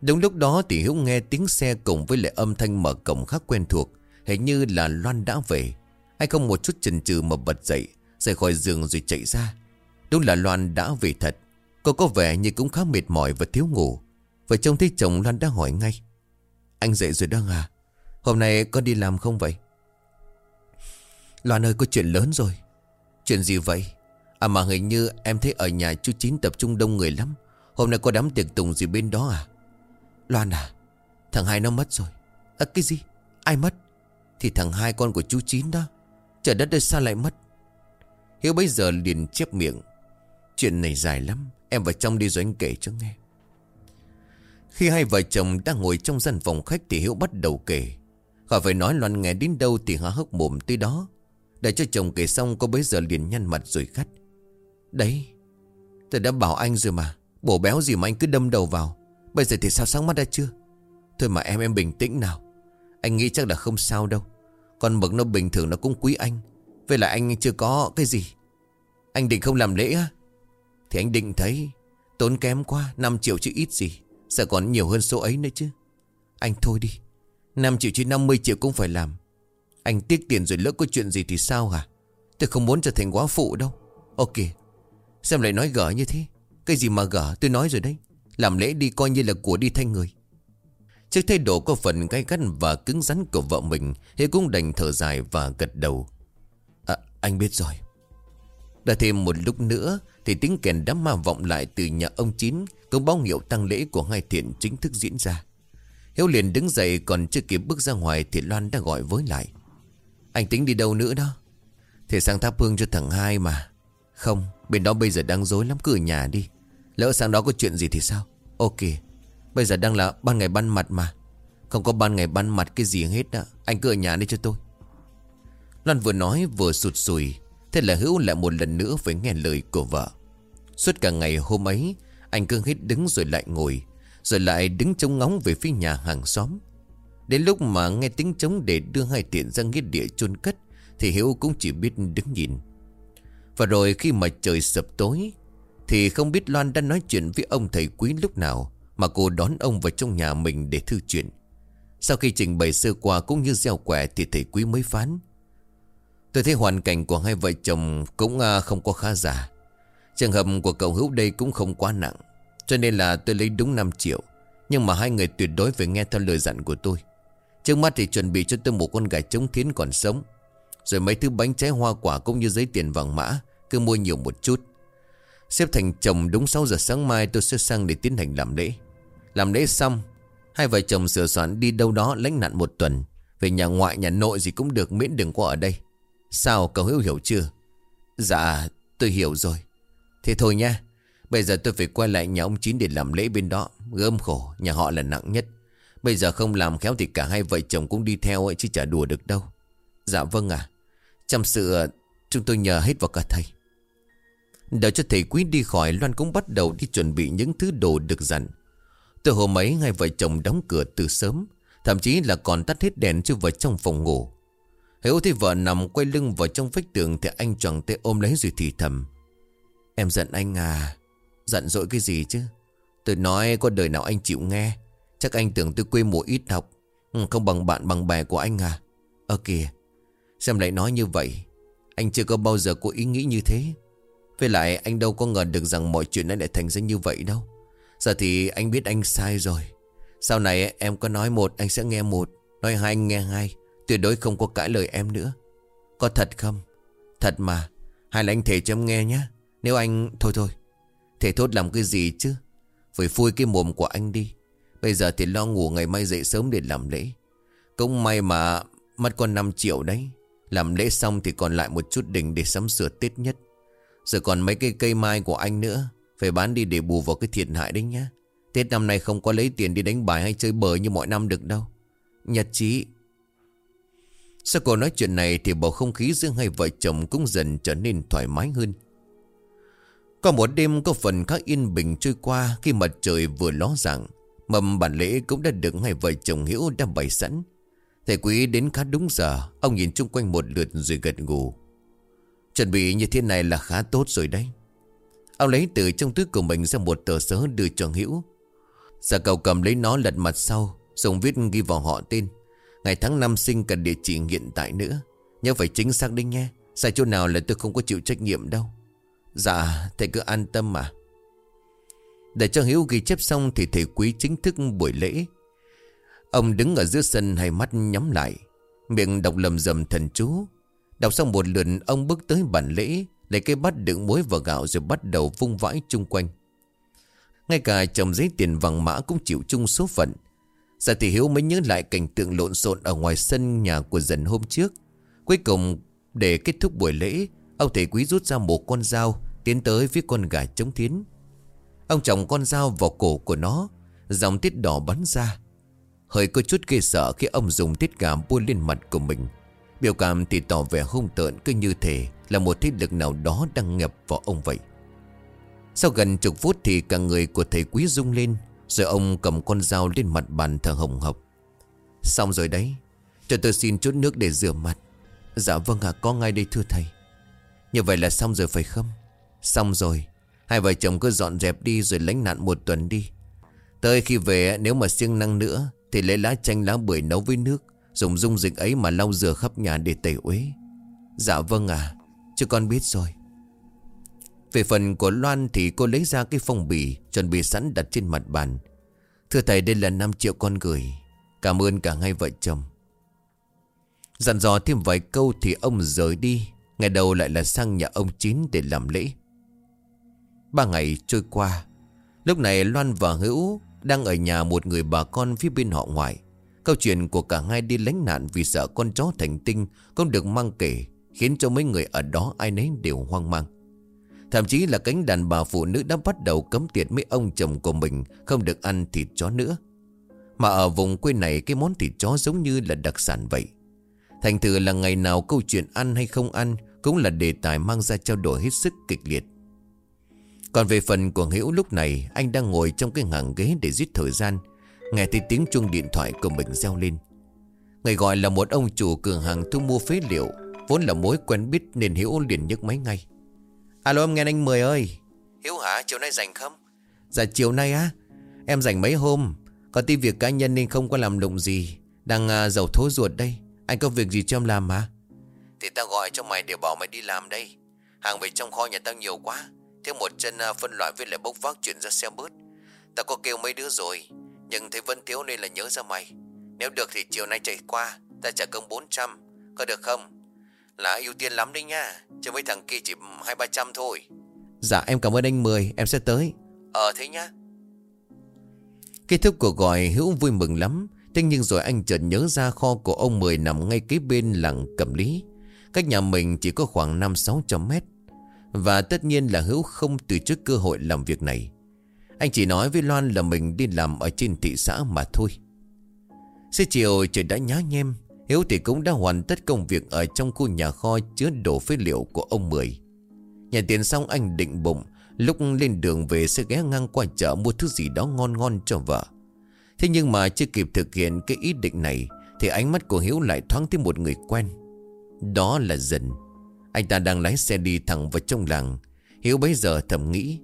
Đúng lúc đó thì Hiếu nghe tiếng xe cùng với lại âm thanh mở cổng khác quen thuộc, Hình như là Loan đã về. Anh không một chút chần chừ mà bật dậy, Rời khỏi giường rồi chạy ra. Đúng là Loan đã về thật. Cô có vẻ như cũng khá mệt mỏi và thiếu ngủ. Vợ trông thấy chồng Loan đã hỏi ngay. Anh dậy rồi đó à Hôm nay con đi làm không vậy? Loan ơi, có chuyện lớn rồi. Chuyện gì vậy? À mà hình như em thấy ở nhà chú Chín tập trung đông người lắm. Hôm nay có đám tiệc tùng gì bên đó à? Loan à Thằng hai nó mất rồi. À cái gì? Ai mất? Thì thằng hai con của chú Chín đó. Trời đất ơi, sao lại mất? Hiếu bây giờ liền chép miệng. Chuyện này dài lắm, Em vào trong đi rồi anh kể cho nghe. Khi hai vợ chồng đang ngồi trong gian phòng khách Thì Hiếu bắt đầu kể. Khỏi phải nói Loan nghe đến đâu thì há hốc mồm tới đó. Để cho chồng kể xong, cô bấy giờ liền nhăn mặt rồi khắt. Đấy, Tôi đã bảo anh rồi mà, Bổ béo gì mà anh cứ đâm đầu vào. Bây giờ thì sao sáng mắt ra chưa? Thôi mà em em bình tĩnh nào. Anh nghĩ chắc là không sao đâu. Con mực nó bình thường nó cũng quý anh. Vậy là anh chưa có cái gì. Anh định không làm lễ á? Thì anh định thấy, Tốn kém quá 5 triệu chứ ít gì. Sẽ còn nhiều hơn số ấy nữa chứ. Anh thôi đi. 5 triệu chứ 50 triệu cũng phải làm. Anh tiếc tiền rồi lỡ có chuyện gì thì sao hả? Tôi không muốn trở thành quá phụ đâu. Ok. Xem lại nói gở như thế? Cái gì mà gở? Tôi nói rồi đấy. Làm lễ đi coi như là của đi thanh người. Trước thay đổi có phần gay gắt và cứng rắn của vợ mình, Hiếu cũng đành thở dài và gật đầu. À anh biết rồi. Đã thêm một lúc nữa Thì tiếng kèn đám ma vọng lại từ nhà ông Chín Công báo hiệu tăng lễ của hai thiện chính thức diễn ra. Hiếu liền đứng dậy còn chưa kịp bước ra ngoài Thì Loan đã gọi với lại. Anh tính đi đâu nữa đó? Thì sang tháp hương cho thằng hai mà. Không, bên đó bây giờ đang dối lắm, cứ ở nhà đi. Lỡ sang đó có chuyện gì thì sao? Ok, Bây giờ đang là ban ngày ban mặt mà. Không có ban ngày ban mặt cái gì hết đó Anh cứ ở nhà đi cho tôi. Loan vừa nói vừa sụt sùi, Thế là Hữu lại một lần nữa phải nghe lời của vợ. Suốt cả ngày hôm ấy anh cứ hết đứng rồi lại ngồi, Rồi lại đứng trông ngóng về phía nhà hàng xóm. Đến lúc mà nghe tiếng trống để đưa hai tiện ra nghĩa địa chôn cất, Thì Hiếu cũng chỉ biết đứng nhìn. Và rồi khi mà trời sập tối, Thì không biết Loan đã nói chuyện với ông thầy quý lúc nào Mà cô đón ông vào trong nhà mình để thư chuyện. Sau khi trình bày sơ qua cũng như gieo quẻ Thì thầy quý mới phán. Tôi thấy hoàn cảnh của hai vợ chồng cũng à, không có khá giả. Trường hợp của cậu hữu đây cũng không quá nặng, Cho nên là tôi lấy đúng 5 triệu. Nhưng mà hai người tuyệt đối phải nghe theo lời dặn của tôi. Trước mắt thì chuẩn bị cho tôi một con gái trống thiến còn sống. Rồi mấy thứ bánh trái hoa quả cũng như giấy tiền vàng mã, Cứ mua nhiều một chút. Xếp thành chồng đúng 6 giờ sáng mai tôi sẽ sang để tiến hành làm lễ. Làm lễ xong, Hai vợ chồng sửa soạn đi đâu đó lánh nạn một tuần. Về nhà ngoại, nhà nội gì cũng được, miễn đừng qua ở đây. Sao, cậu hiểu hiểu chưa? Dạ tôi hiểu rồi. Thế thôi nha Bây giờ tôi phải quay lại nhà ông Chín để làm lễ bên đó. Gơm khổ, nhà họ là nặng nhất. Bây giờ không làm khéo thì cả hai vợ chồng cũng đi theo ấy, Chứ chả đùa được đâu. Dạ vâng à Chăm sự ờ, chúng tôi nhờ hết vào cả thầy. Đợi cho thầy quý đi khỏi, Loan cũng bắt đầu đi chuẩn bị những thứ đồ được dặn. Từ hôm ấy, hai vợ chồng đóng cửa từ sớm, Thậm chí là còn tắt hết đèn cho vào trong phòng ngủ. Hiếu thấy vợ nằm quay lưng vào trong vách tường Thì anh choàng tay ôm lấy rồi thì thầm. Em giận anh à? Giận dỗi cái gì chứ? Tôi nói có đời nào anh chịu nghe. Chắc anh tưởng tôi quê mùa ít học. Ừ, không bằng bạn bằng bè của anh à? Ờ kìa, Xem lại nói như vậy, Anh chưa có bao giờ có ý nghĩ như thế. Với lại anh đâu có ngờ được rằng mọi chuyện nó lại thành ra như vậy đâu. Giờ thì anh biết anh sai rồi. Sau này em có nói một, anh sẽ nghe một. Nói hai, anh nghe hai. Tuyệt đối không có cãi lời em nữa. Có thật không? Thật mà. Hay là anh thể cho em nghe nhé. Nếu anh, Thôi thôi, Thể thốt làm cái gì chứ? Phải phui cái mồm của anh đi. Bây giờ thì lo ngủ ngày mai dậy sớm để làm lễ. Cũng may mà Mất còn 5 triệu đấy. Làm lễ xong thì còn lại một chút đỉnh để sắm sửa Tết nhất. Rồi còn mấy cây cây mai của anh nữa. Phải bán đi để bù vào cái thiệt hại đấy nhá. Tết năm nay không có lấy tiền đi đánh bài hay chơi bời như mọi năm được đâu. Nhật chí. Sau cô nói chuyện này thì bầu không khí giữa hai vợ chồng cũng dần trở nên thoải mái hơn. Có một đêm có phần khá yên bình trôi qua khi mặt trời vừa ló dạng. Mầm bản lễ cũng đã được hai vợ chồng hiểu đã bày sẵn. Thầy quý đến khá đúng giờ, ông nhìn chung quanh một lượt rồi gật gù. Chuẩn bị như thế này là khá tốt rồi đấy. Ông lấy từ trong túi của mình ra một tờ sớ đưa cho hiểu Giờ cậu cầm lấy nó lật mặt sau, dùng viết ghi vào họ tên. Ngày tháng năm sinh cần địa chỉ hiện tại nữa Nhớ phải chính xác đi nghe Sai chỗ nào là tôi không có chịu trách nhiệm đâu Dạ thầy cứ an tâm mà. Để cho Hiếu ghi chép xong Thì thầy quý chính thức buổi lễ. Ông đứng ở giữa sân Hai mắt nhắm lại Miệng đọc lầm rầm thần chú. Đọc xong một lượt ông bước tới bản lễ Lấy cây bát đựng muối và gạo Rồi bắt đầu vung vãi chung quanh. Ngay cả chồng giấy tiền vàng mã Cũng chịu chung số phận. Giờ thì Hiếu mới nhớ lại cảnh tượng lộn xộn ở ngoài sân nhà của dần hôm trước. Cuối cùng, để kết thúc buổi lễ, ông thầy quý rút ra một con dao, tiến tới phía con gà chống thiến. Ông chồng con dao vào cổ của nó, dòng tiết đỏ bắn ra. Hơi có chút ghê sợ khi ông dùng tiết gà bôi lên mặt của mình. Biểu cảm thì tỏ vẻ hung tợn cứ như thể là một thế lực nào đó đang nhập vào ông vậy. Sau gần chục phút thì cả người của thầy quý rung lên rồi ông cầm con dao lên mặt bàn thờ hồng hộc Xong rồi đấy Cho tôi xin chút nước để rửa mặt Dạ vâng ạ có ngay đây thưa thầy như vậy là xong rồi phải không? Xong rồi. Hai vợ chồng cứ dọn dẹp đi rồi lánh nạn một tuần đi. Tới khi về nếu mà siêng năng nữa Thì lấy lá chanh lá bưởi nấu với nước Dùng dung dịch ấy mà lau rửa khắp nhà để tẩy uế. Dạ vâng à, Chứ con biết rồi. Về phần của Loan thì cô lấy ra cái phong bì Chuẩn bị sẵn đặt trên mặt bàn. Thưa thầy đây là 5 triệu con gửi. Cảm ơn cả hai vợ chồng. Dặn dò thêm vài câu thì ông rời đi. Ngày đầu lại là sang nhà ông Chín để làm lễ. Ba ngày trôi qua. Lúc này Loan và Hữu Đang ở nhà một người bà con phía bên họ ngoại. Câu chuyện của cả hai đi lánh nạn Vì sợ con chó thành tinh Không được mang kể, Khiến cho mấy người ở đó ai nấy đều hoang mang. Thậm chí là cánh đàn bà phụ nữ đã bắt đầu cấm tiệt mấy ông chồng của mình Không được ăn thịt chó nữa. Mà ở vùng quê này cái món thịt chó giống như là đặc sản vậy. Thành thử là ngày nào câu chuyện ăn hay không ăn Cũng là đề tài mang ra trao đổi hết sức kịch liệt. Còn về phần của Hữu lúc này Anh đang ngồi trong cái hàng ghế để giết thời gian Nghe thấy tiếng chuông điện thoại của mình reo lên. Người gọi là một ông chủ cửa hàng thu mua phế liệu Vốn là mối quen biết nên Hiếu liền nhấc máy ngay. Alo em nghe anh Mười ơi. Hiếu hả? Chiều nay rảnh không? Dạ chiều nay á. Em rảnh mấy hôm? Có tí việc cá nhân nên không có làm động gì. Đang uh, giàu thối ruột đây Anh có việc gì cho em làm hả? Thì tao gọi cho mày để bảo mày đi làm đây. Hàng về trong kho nhà tao nhiều quá Thiếu một chân uh, phân loại với lại bốc vác chuyển ra xe bớt Tao có kêu mấy đứa rồi Nhưng thấy vẫn thiếu nên là nhớ ra mày. Nếu được thì chiều nay chạy qua Ta trả công 400 Có được không? Là ưu tiên lắm đấy nha Chứ mấy thằng kia chỉ hai ba trăm thôi. Dạ em cảm ơn anh Mười Em sẽ tới. Ờ thế nhá. Kết thúc cuộc gọi Hữu vui mừng lắm Thế nhưng rồi anh chợt nhớ ra kho của ông Mười nằm ngay kế bên làng Cẩm Lý Cách nhà mình chỉ có khoảng 5-600 mét Và tất nhiên là Hữu không từ chối cơ hội làm việc này Anh chỉ nói với Loan là mình đi làm ở trên thị xã mà thôi Xế chiều trời đã nhá nhem Hiếu thì cũng đã hoàn tất công việc ở trong khu nhà kho chứa đồ phế liệu của ông Mười. Nhận tiền xong anh định bụng, lúc lên đường về sẽ ghé ngang qua chợ mua thứ gì đó ngon ngon cho vợ. Thế nhưng mà chưa kịp thực hiện cái ý định này, thì ánh mắt của Hiếu lại thoáng thấy một người quen. Đó là dần. Anh ta đang lái xe đi thẳng vào trong làng. Hiếu bấy giờ thầm nghĩ.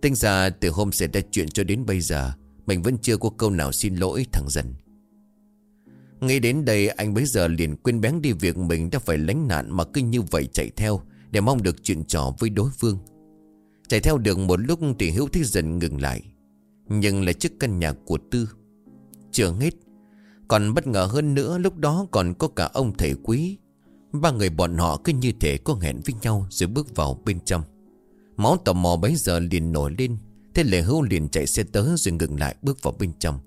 Tính ra từ hôm xảy ra chuyện cho đến bây giờ, mình vẫn chưa có câu nào xin lỗi thằng dần. Nghĩ đến đây anh bấy giờ liền quên bén đi việc mình đã phải lánh nạn mà cứ như vậy chạy theo để mong được chuyện trò với đối phương. Chạy theo được một lúc thì Hiếu thấy dần ngừng lại. Nhưng là trước căn nhà của Tư. Chưa hết. Còn bất ngờ hơn nữa lúc đó còn có cả ông thầy quý. Ba người bọn họ cứ như thể có hẹn với nhau rồi bước vào bên trong. Máu tò mò bấy giờ liền nổi lên. Thế lệ hữu liền chạy xe tới rồi ngừng lại bước vào bên trong.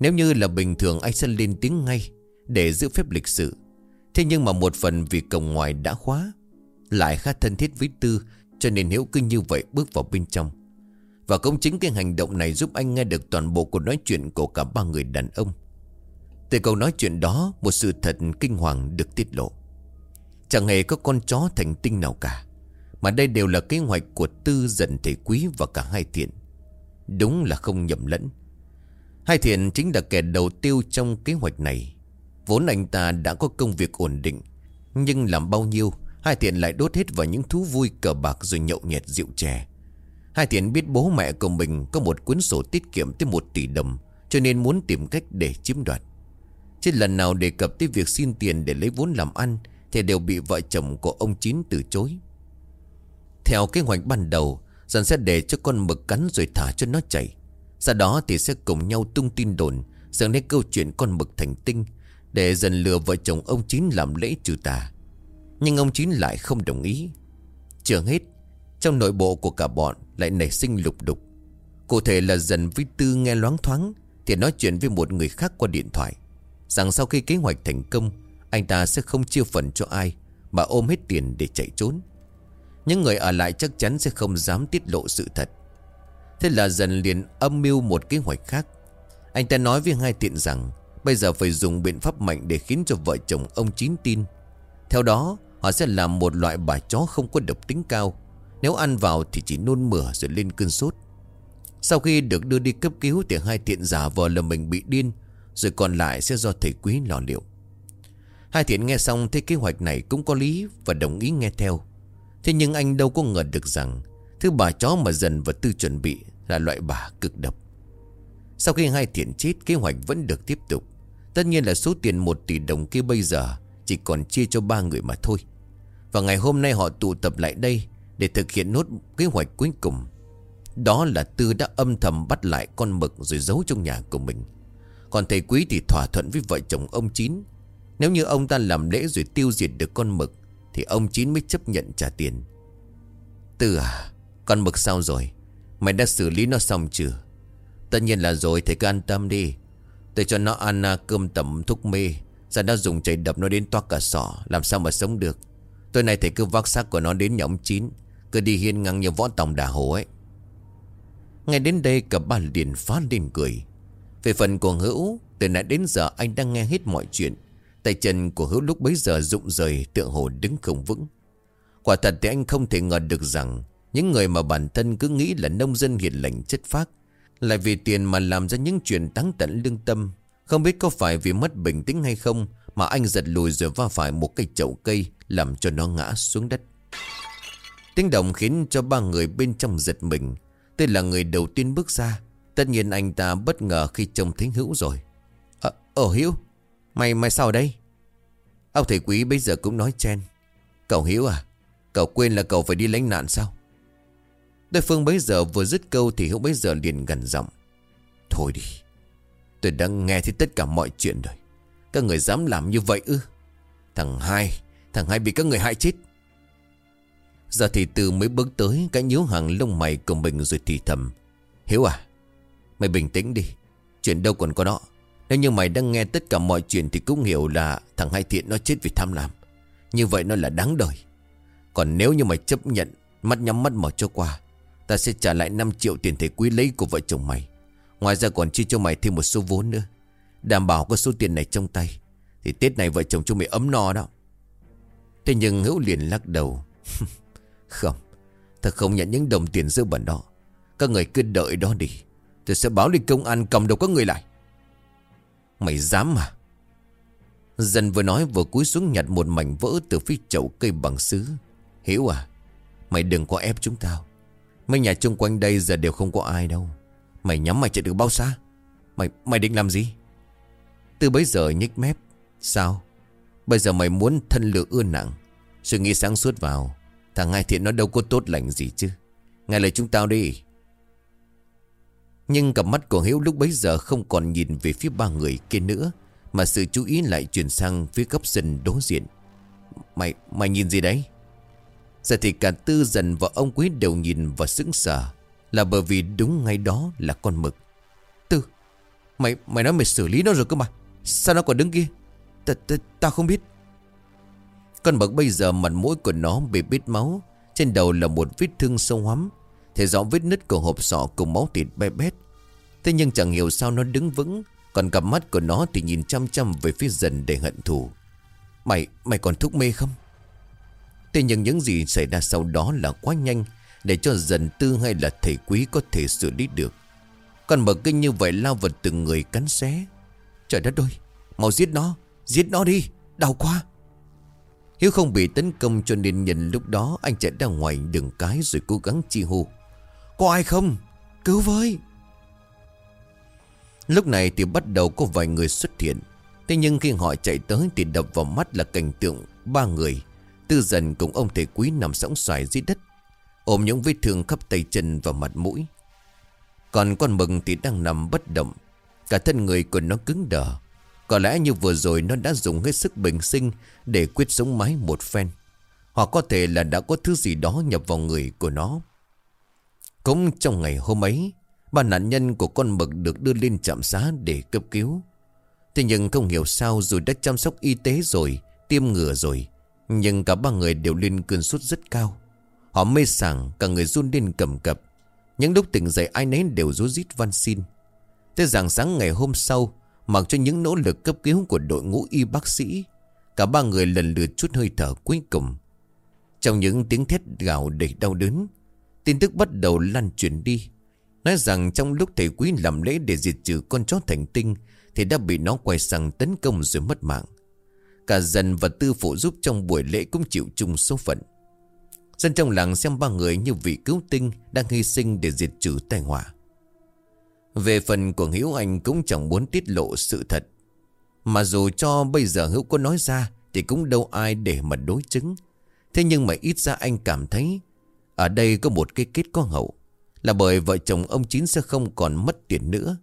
Nếu như là bình thường anh sẽ lên tiếng ngay Để giữ phép lịch sự Thế nhưng mà một phần vì cổng ngoài đã khóa, Lại khá thân thiết với Tư, Cho nên Hiếu cứ như vậy bước vào bên trong và cũng chính cái hành động này Giúp anh nghe được toàn bộ cuộc nói chuyện Của cả ba người đàn ông. Từ câu nói chuyện đó, Một sự thật kinh hoàng được tiết lộ. Chẳng hề có con chó thành tinh nào cả, Mà đây đều là kế hoạch của Tư, dần, thể quý Và cả hai thiện. Đúng là không nhầm lẫn. Hai thiện chính là kẻ đầu tiêu trong kế hoạch này. Vốn anh ta đã có công việc ổn định, Nhưng làm bao nhiêu, Hai thiện lại đốt hết vào những thú vui cờ bạc rồi nhậu nhẹt rượu chè. Hai thiện biết bố mẹ của mình có một cuốn sổ tiết kiệm tới một tỷ đồng, Cho nên muốn tìm cách để chiếm đoạt. Trên lần nào đề cập tới việc xin tiền để lấy vốn làm ăn, Thì đều bị vợ chồng của ông Chín từ chối. Theo kế hoạch ban đầu Dần sẽ để cho con mực cắn rồi thả cho nó chạy sau đó thì sẽ cùng nhau tung tin đồn Dẫn đến câu chuyện con mực thành tinh Để dần lừa vợ chồng ông Chín làm lễ trừ tà. Nhưng ông Chín lại không đồng ý. Trường hết, Trong nội bộ của cả bọn lại nảy sinh lục đục. Cụ thể là dần với Tư nghe loáng thoáng, Thì nói chuyện với một người khác qua điện thoại. Rằng sau khi kế hoạch thành công, Anh ta sẽ không chia phần cho ai, Mà ôm hết tiền để chạy trốn. Những người ở lại chắc chắn sẽ không dám tiết lộ sự thật. Thế là dần liền âm mưu một kế hoạch khác. Anh ta nói với hai tiện rằng, Bây giờ phải dùng biện pháp mạnh để khiến cho vợ chồng ông Chín tin. Theo đó, họ sẽ làm một loại bà chó không có độc tính cao. Nếu ăn vào thì chỉ nôn mửa rồi lên cơn sốt Sau khi được đưa đi cấp cứu thì hai thiện giả vờ là mình bị điên, Rồi còn lại sẽ do thầy quý lo liệu Hai thiện nghe xong thấy kế hoạch này cũng có lý và đồng ý nghe theo Thế nhưng anh đâu có ngờ được rằng Thứ bà chó mà dần và tư chuẩn bị là loại bà cực độc. Sau khi hai thiện chết, kế hoạch vẫn được tiếp tục. Tất nhiên là số tiền 1 tỷ đồng kia bây giờ chỉ còn chia cho ba người mà thôi. Và ngày hôm nay họ tụ tập lại đây để thực hiện nốt kế hoạch cuối cùng. Đó là Tư đã âm thầm bắt lại con mực rồi giấu trong nhà của mình. Còn thầy quý thì thỏa thuận với vợ chồng ông Chín. Nếu như ông ta làm lễ rồi tiêu diệt được con mực thì ông Chín mới chấp nhận trả tiền. Tư à, con mực sao rồi? Mày đã xử lý nó xong chưa? Tất nhiên là rồi thầy cứ an tâm đi Tôi cho nó ăn à, cơm tẩm thuốc mê Giờ nó dùng chảy đập nó đến toa cả sọ Làm sao mà sống được Tối nay thầy cứ vác xác của nó đến nhà ông Chín cứ đi hiên ngang như võ tòng đà hồ ấy. Ngay đến đây cả ba liền phá lên cười. Về phần của Hữu, Từ nãy đến giờ anh đang nghe hết mọi chuyện. Tay chân của Hữu lúc bấy giờ rụng rời Tượng hồ đứng không vững. Quả thật thì anh không thể ngờ được rằng, Những người mà bản thân cứ nghĩ là nông dân hiền lành chất phác, Lại vì tiền mà làm ra những chuyện táng tận lương tâm, Không biết có phải vì mất bình tĩnh hay không Mà anh giật lùi rồi va phải một cây chậu cây, Làm cho nó ngã xuống đất. Tiếng động khiến cho ba người bên trong giật mình. Tên là người đầu tiên bước ra. Tất nhiên anh ta bất ngờ khi trông thấy Hữu rồi. Ờ, ờ Hữu Mày mày sao đây? Ông thầy quý bây giờ cũng nói chen. Cậu hữu à Cậu quên là cậu phải đi lánh nạn sao? Đối phương bấy giờ vừa dứt câu Thì hữu bấy giờ liền gần giọng. Thôi đi Tôi đã nghe thấy tất cả mọi chuyện rồi. Các người dám làm như vậy ư? Thằng hai Thằng hai bị các người hại chết. Giờ thì từ mới bước tới Cái nhíu hàng lông mày của mình rồi thì thầm. Hiếu à Mày bình tĩnh đi. Chuyện đâu còn có đó. Nếu như mày đang nghe tất cả mọi chuyện Thì cũng hiểu là thằng hai thiện nó chết vì tham lam. Như vậy nó là đáng đời. Còn nếu như mày chấp nhận, Mắt nhắm mắt mở cho qua, Ta sẽ trả lại 5 triệu tiền thể quý lấy của vợ chồng mày. Ngoài ra còn chi cho mày thêm một số vốn nữa. Đảm bảo có số tiền này trong tay. Thì Tết này vợ chồng chúng mày ấm no đó. Thế nhưng Hữu liền lắc đầu. [laughs] Không? Thật không nhận những đồng tiền dư bẩn đó Các người cứ đợi đó đi. Tôi sẽ báo lên công an cầm đầu các người lại. Mày dám mà. Dân vừa nói vừa cúi xuống nhặt một mảnh vỡ từ phía chậu cây bằng sứ. Hiểu à? Mày đừng có ép chúng tao. Mấy nhà chung quanh đây giờ đều không có ai đâu. Mày nhắm mày chạy được bao xa? Mày mày định làm gì? Từ bấy giờ nhích mép. Sao? Bây giờ mày muốn thân lửa ưa nặng. Suy nghĩ sáng suốt vào. Thằng hai thiện nó đâu có tốt lành gì chứ. Nghe lời chúng tao đi. Nhưng cặp mắt của Hiếu lúc bấy giờ không còn nhìn về phía ba người kia nữa Mà sự chú ý lại chuyển sang phía góc sân đối diện. Mày, mày nhìn gì đấy? Giờ thì cả tư dần và ông quý đều nhìn và sững sờ Là bởi vì đúng ngay đó là con mực. Tư Mày mày nói mày xử lý nó rồi cơ mà. Sao nó còn đứng kia? Tao không biết. Con bậc bây giờ mặt mũi của nó bị bít máu. Trên đầu là một vết thương sâu hắm Thể rõ vết nứt của hộp sọ cùng máu thịt bé bét. Thế nhưng chẳng hiểu sao nó đứng vững. Còn cặp mắt của nó thì nhìn chăm chăm về phía dần để hận thù. Mày, mày còn thuốc mê không? Thế nhưng những gì xảy ra sau đó là quá nhanh Để cho dần tư hay là thầy quý có thể xử lý được. Con bậc kinh như vậy lao vào từng người cắn xé. Trời đất ơi Mau giết nó Giết nó đi Đau quá. Hiếu không bị tấn công cho nên nhìn lúc đó Anh chạy ra ngoài đường cái rồi cố gắng chi hô. Có ai không? Cứu với. Lúc này thì bắt đầu có vài người xuất hiện. Thế nhưng khi họ chạy tới Thì đập vào mắt là cảnh tượng Ba người. Tư dần cùng ông thầy quý nằm sóng xoài dưới đất, Ôm những vết thương khắp tay chân và mặt mũi. Còn con mừng thì đang nằm bất động. Cả thân người của nó cứng đờ. Có lẽ như vừa rồi nó đã dùng hết sức bình sinh Để quyết sống mái một phen. Hoặc có thể là đã có thứ gì đó nhập vào người của nó. Cũng trong ngày hôm ấy, Ba nạn nhân của con mực được đưa lên trạm xá để cấp cứu. Thế nhưng không hiểu sao dù đã chăm sóc y tế rồi, Tiêm ngừa rồi, Nhưng cả ba người đều lên cơn sốt rất cao. Họ mê sảng, Cả người run lên cầm cập. Những lúc tỉnh dậy, ai nấy đều rú rít van xin. Thế rằng sáng ngày hôm sau Mặc cho những nỗ lực cấp cứu của đội ngũ y bác sĩ, Cả ba người lần lượt chút hơi thở cuối cùng. Trong những tiếng thét gào đầy đau đớn, Tin tức bắt đầu lan truyền đi. Nói rằng trong lúc thầy quý làm lễ để diệt trừ con chó thành tinh, Thì đã bị nó quay sang tấn công rồi mất mạng. Cả dân và tư phụ giúp trong buổi lễ cũng chịu chung số phận. Dân trong làng xem ba người như vị cứu tinh Đang hy sinh để diệt trừ tai họa. Về phần của Hiếu Anh cũng chẳng muốn tiết lộ sự thật. Mà dù cho bây giờ Hữu có nói ra Thì cũng đâu ai để mà đối chứng. Thế nhưng mà ít ra anh cảm thấy Ở đây có một cái kết có hậu. Là bởi vợ chồng ông Chín sẽ không còn mất tiền nữa.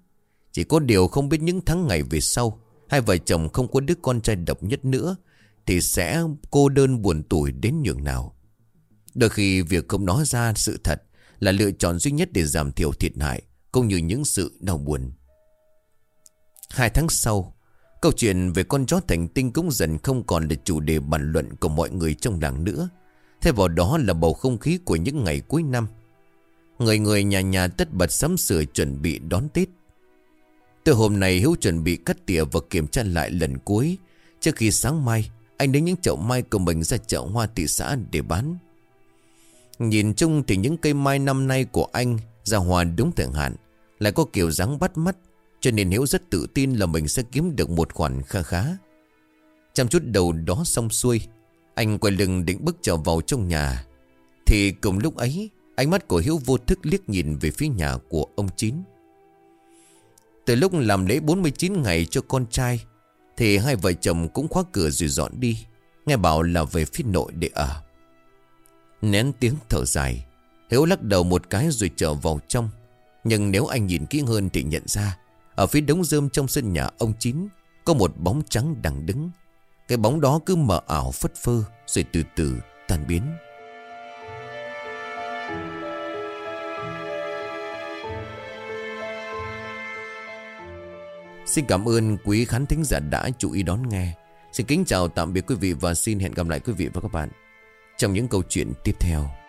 Chỉ có điều không biết những tháng ngày về sau, Hai vợ chồng không có đứa con trai độc nhất nữa, Thì sẽ cô đơn buồn tủi đến nhường nào. Đôi khi việc không nói ra sự thật Là lựa chọn duy nhất để giảm thiểu thiệt hại. Cũng như những sự đau buồn. Hai tháng sau, Câu chuyện về con chó thành tinh cũng dần không còn là chủ đề bàn luận của mọi người trong làng nữa. Thay vào đó là bầu không khí của những ngày cuối năm. Người người nhà nhà tất bật sắm sửa chuẩn bị đón Tết. Từ hôm nay Hiếu chuẩn bị cắt tỉa và kiểm tra lại lần cuối. Trước khi sáng mai, Anh đến những chậu mai của mình ra chợ hoa thị xã để bán. Nhìn chung thì những cây mai năm nay của anh ra hoa đúng thời hạn, Lại có kiểu dáng bắt mắt, Cho nên Hiếu rất tự tin là mình sẽ kiếm được một khoản kha khá. Trong chút đầu đó xong xuôi, Anh quay lưng định bước trở vào trong nhà. Thì cùng lúc ấy, Ánh mắt của Hiếu vô thức liếc nhìn về phía nhà của ông Chín. Từ lúc làm lễ 49 ngày cho con trai, Thì hai vợ chồng cũng khóa cửa rồi dọn đi. Nghe bảo là về phía nội để ở. Nén tiếng thở dài. Hiếu lắc đầu một cái rồi trở vào trong. Nhưng nếu anh nhìn kỹ hơn thì nhận ra, Ở phía đống rơm trong sân nhà ông Chín, Có một bóng trắng đang đứng. Cái bóng đó cứ mờ ảo phất phơ Rồi từ từ tan biến. Xin cảm ơn quý khán thính giả đã chú ý đón nghe. Xin kính chào, tạm biệt quý vị và xin hẹn gặp lại quý vị và các bạn Trong những câu chuyện tiếp theo.